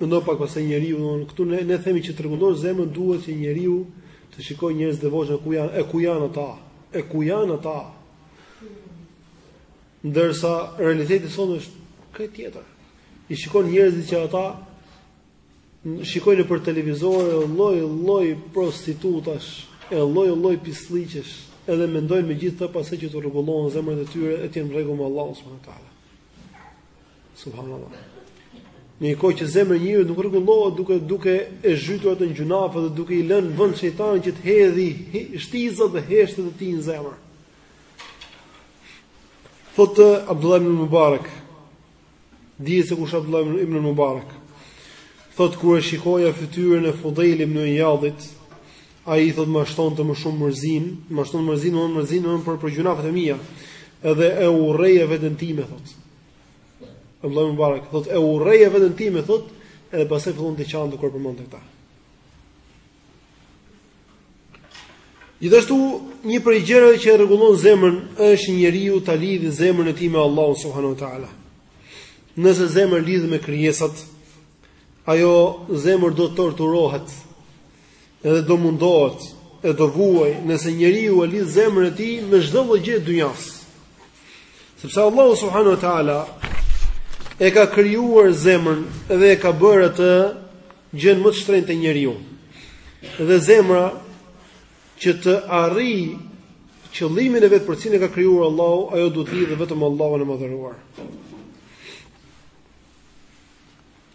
Mendo pak pash njeriu, domthonë këtu ne ne themi që të rregullosh zemrën duhet që njeriu të shikojë njerëz të devotshëm ku janë e ku janë ata, e ku janë ata. Ndërsa realiteti sot është krejt tjetër. I shikon njerëzit që ata shikojnë nëpër televizor e lloj lloj prostitutash, e lloj lloj pislliqesh, edhe mendojnë me gjithë atë pastaj që të rregullohen zemrat e tyre e të jenë në rregull me Allahun subhanahu teala. Subhanallahu. Në një kohë që zemra e njeriut nuk rregullohet duke duke e zhytur atë në gjynahe dhe duke i lënë vend shejtanit që të hedhi shtizat dhe heshtat e tij në zemër. Thot Abdullah ibn Mubarak. Dihet se kush Abdullah ibn Mubarak. Thot kur e shikoja fytyrën e Fudajl ibn Iyadit, ai thot më shtonte më shumë mërzin, më shtonte mërzin, më mërzin domethënë për për gjynahet e mia. Edhe e urreja veten time thot. Abdullah ibn Mubarak thotë e urreja veten time thotë edhe pastaj fillonte qante kur përmendte këtë. Gjithashtu një prej gjërave që e rregullon zemrën është njeriu ta lidhë zemrën e tij me Allahun subhanahu ua teala. Nëse zemra lidhet me krijesat, ajo zemër do të torturohet Edhe do mundohet e do vuaj nëse njeriu e lidh zemrën e tij me çdo lloj gjëje të dynjas. Sepse Allahu subhanahu wa taala e ka krijuar zemrën dhe e ka bërë atë gjën më të shtrenjtë te njeriu. Dhe zemra që të arri qëllimin e vet për cilin e ka krijuar Allahu, ajo duhet të lidhet vetëm me Allahun e madhëruar.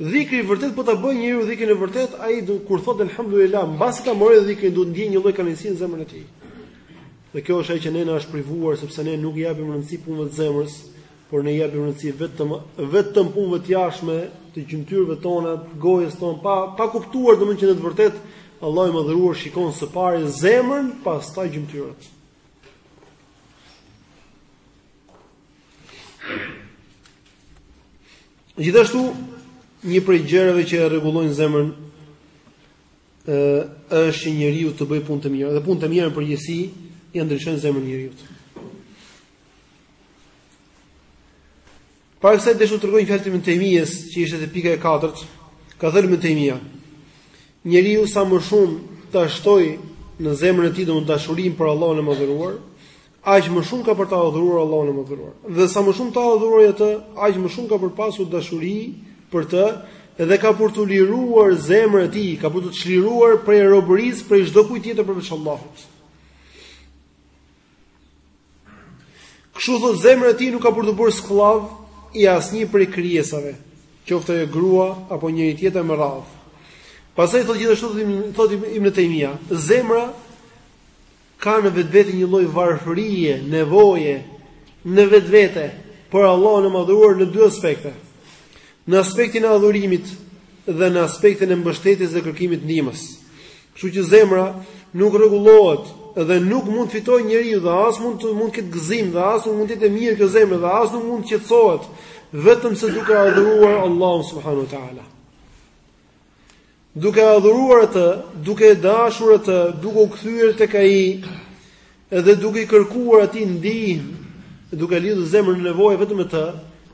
Dhikri i vërtet po ta bëj njeriu dhikrin e vërtet, ai do kur thotë elhamdulillah, mbasi ta mbarojë dhikrin do të ndjejë një lloj kënaqësi në zemrën e tij. Dhe kjo është ajo që ne na është privuar sepse ne nuk i japim rëndësi punëve të zemrës, por ne i japim rëndësi vetëm vetëm punëve të jashtme të gjymtyrëve tona, të gojës tonë, pa pa kuptuar domethënë që në të vërtetë Allahu i madhëruar shikon së pari zemrën, pastaj gjymtyrët. Gjithashtu, një prej gjërave që e rregullojnë zemrën ë është që njeriu të bëjë punët e mira, dhe punët e mira në përgjithësi ia ndryshojnë zemrën njeriut. Para kësaj desha t'ju tregoj një fjalë të Ibn Tejmijes, që ishte te pika e katërt, ka thënë Ibn Tejmija. Njeriu sa më shumë ta shtoj në zemrën e tij domethënë dashurinë për Allahun e madhëruar, aq më shumë ka për ta adhuruar Allahun e Madhëruar. Dhe sa më shumë ta adhurojë atë, aq më shumë ka për pasur dashuri për të dhe ka për t'u liruar zemra e tij, ka për t'u çliruar prej robërisë prej çdokujt tjetër përveç Allahut. Kështu thot zemra e tij nuk ka për t'u bërë skllav i asnjë prej krijesave, qoftë ajo grua apo njeri tjetër me radhë. Pastaj thot gjithashtu thot Ibn Taymija, zemra ka në vetvete një lloj varfërie, nevoje në vetvete për Allahun e Madhëruar në dy aspekte. Në aspektin e adhurimit dhe në aspektin e mbështetjes dhe kërkimit të ndihmës. Kështu që zemra nuk rregullohet dhe nuk mund të fitojë njeriu dhe as mund të mund të ketë gëzim dhe as nuk mund të jetë e mirë kjo zemër dhe as nuk mund të qetësohet vetëm se duke adhuruar Allahun subhanuhu teala. duke e adhuruar atë, duke e dashur atë, duke u kthyer tek ai, dhe duke i kërkuar atij ndihmë, duke e lidhur zemrën në nevojë vetëm me të,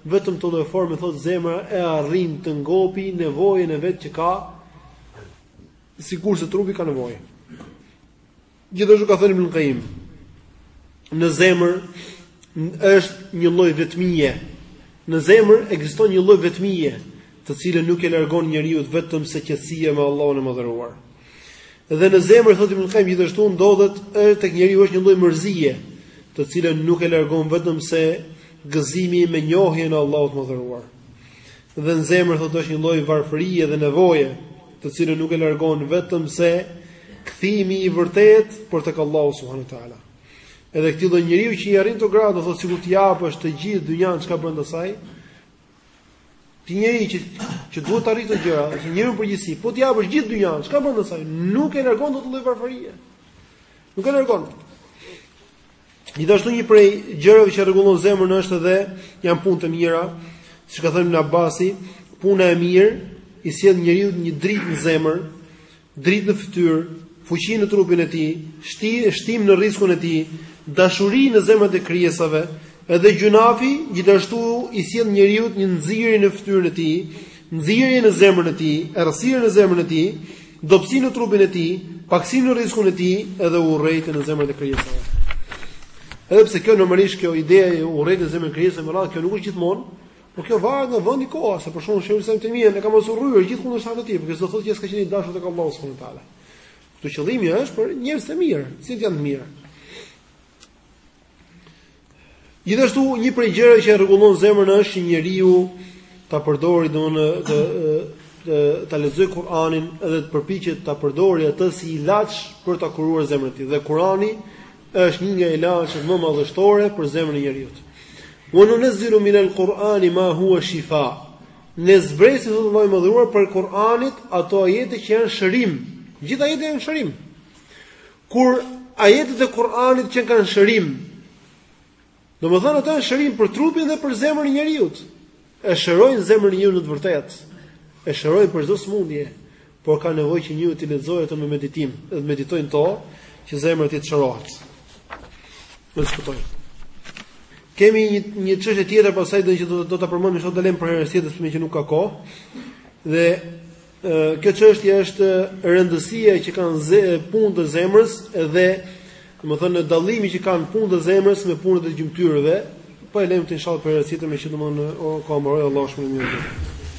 vetëm në këtë lloj forme thot zemra e arrin të ngopi nevojën e vet që ka, sikurse trupi ka nevojë. Gjithashtu ka thënë Ibn Qayyim, në zemër është një lloj vetmie. Në zemër ekziston një lloj vetmie, të cilën nuk e largon njeriut vetëm se qetësia me Allahun e Madhëruar. Dhe në zemër thotë Ibn Qayyim gjithashtu ndodhet tek njeriu është një lloj mërzie, të cilën nuk e largon vetëm se gëzimi me njohjen e Allahut të Madhëruar. Dhe në zemër thotë është një lloj varfërie dhe nevoje, të cilën nuk e largon vetëm se kthimi i vërtetë për tek Allahu subhanahu wa taala. Edhe këtij lloj njeriu që i arrin këto gradë, thotë sikur t'i japësh të gjithë dynjan çka brenda saj. Këtij njeriu që që duhet t'i arrijë këto gjëra, njeriut në përgjithësi, po t'i japësh gjithë dynjan, çka brenda saj nuk e largon dot këtë lloj varfërie. Nuk e largon. Gjithashtu një prej gjërave që rregullon zemrën është edhe janë punët e mira, siç ka thënë Ibn Abbasi, puna e mirë i sjell njeriut një dritë në zemër, dritë në fytyrë, fuqi në trupin e tij, shtim në rrizkun e tij, dashuri në zemrat e krijesave, edhe gjynafi gjithashtu i sjell njeriut një nxirje në fytyrën e tij, nxirje në zemrën e tij, errësirë në zemrën e tij. Dobësim në trupin e tij, pakësim në rrizkun e tij edhe urrejtje në zemrat e krijesave. Edhe pse kjo normalisht kjo ideja e urrejtjes në zemrën e krijesave me radhë, kjo nuk është gjithmonë, por kjo varet nga vendi koha, se për shembull shehul islam Ibn Taymijen e kanë pas urryer gjithë kundërshtarët e tij, por kjo s'do thotë që s'ka qenë i dashur tek Allahu subhanahu wa taala. Këtu qëllimi është për njerëzit e mirë, si janë të mirë. Gjithashtu një prej gjërave që rregullon zemrën është që njeriu ta përdori domethënë ta ta lexojë Kur'anin edhe të përpiqet ta përdorë atë si ilaç për ta kuruar zemrën e tij. Dhe Kur'ani është një nga ilaçet më madhështore për zemrën e njeriut. Wa nunezilu min al-Qur'ani ma huwa shifa. Ne zbresim thotë Allahu i Madhëruar prej Kur'anit ato ajete që janë shërim. Gjithë ajetet janë shërim. Kur ajetet e Kur'anit që kanë shërim, domethënë ato janë shërim për trupin dhe për zemrën e njeriut, e shërojnë zemrën e njeriut në të vërtetë, e shërojnë prej çdo smundje, por ka nevojë që njeriu t'i lexojë ato me meditim, dhe të meditojë në to, që zemra e tij të shërohet. Në të shkëtojnë. Kemi një, një çështje tjetër pastaj dhe që do, do ta përmendim sot, do e lëmë për herës tjetër, se meqë nuk ka kohë, dhe Kjo çështje është rëndësia që kanë ze punët e zemrës dhe domethënë dallimi që kanë punët e zemrës me punët e gjymtyrëve, po e lëmë atë inshallah për herë tjetër meqë domethënë koha mbaroi, Allahu shumë mirë.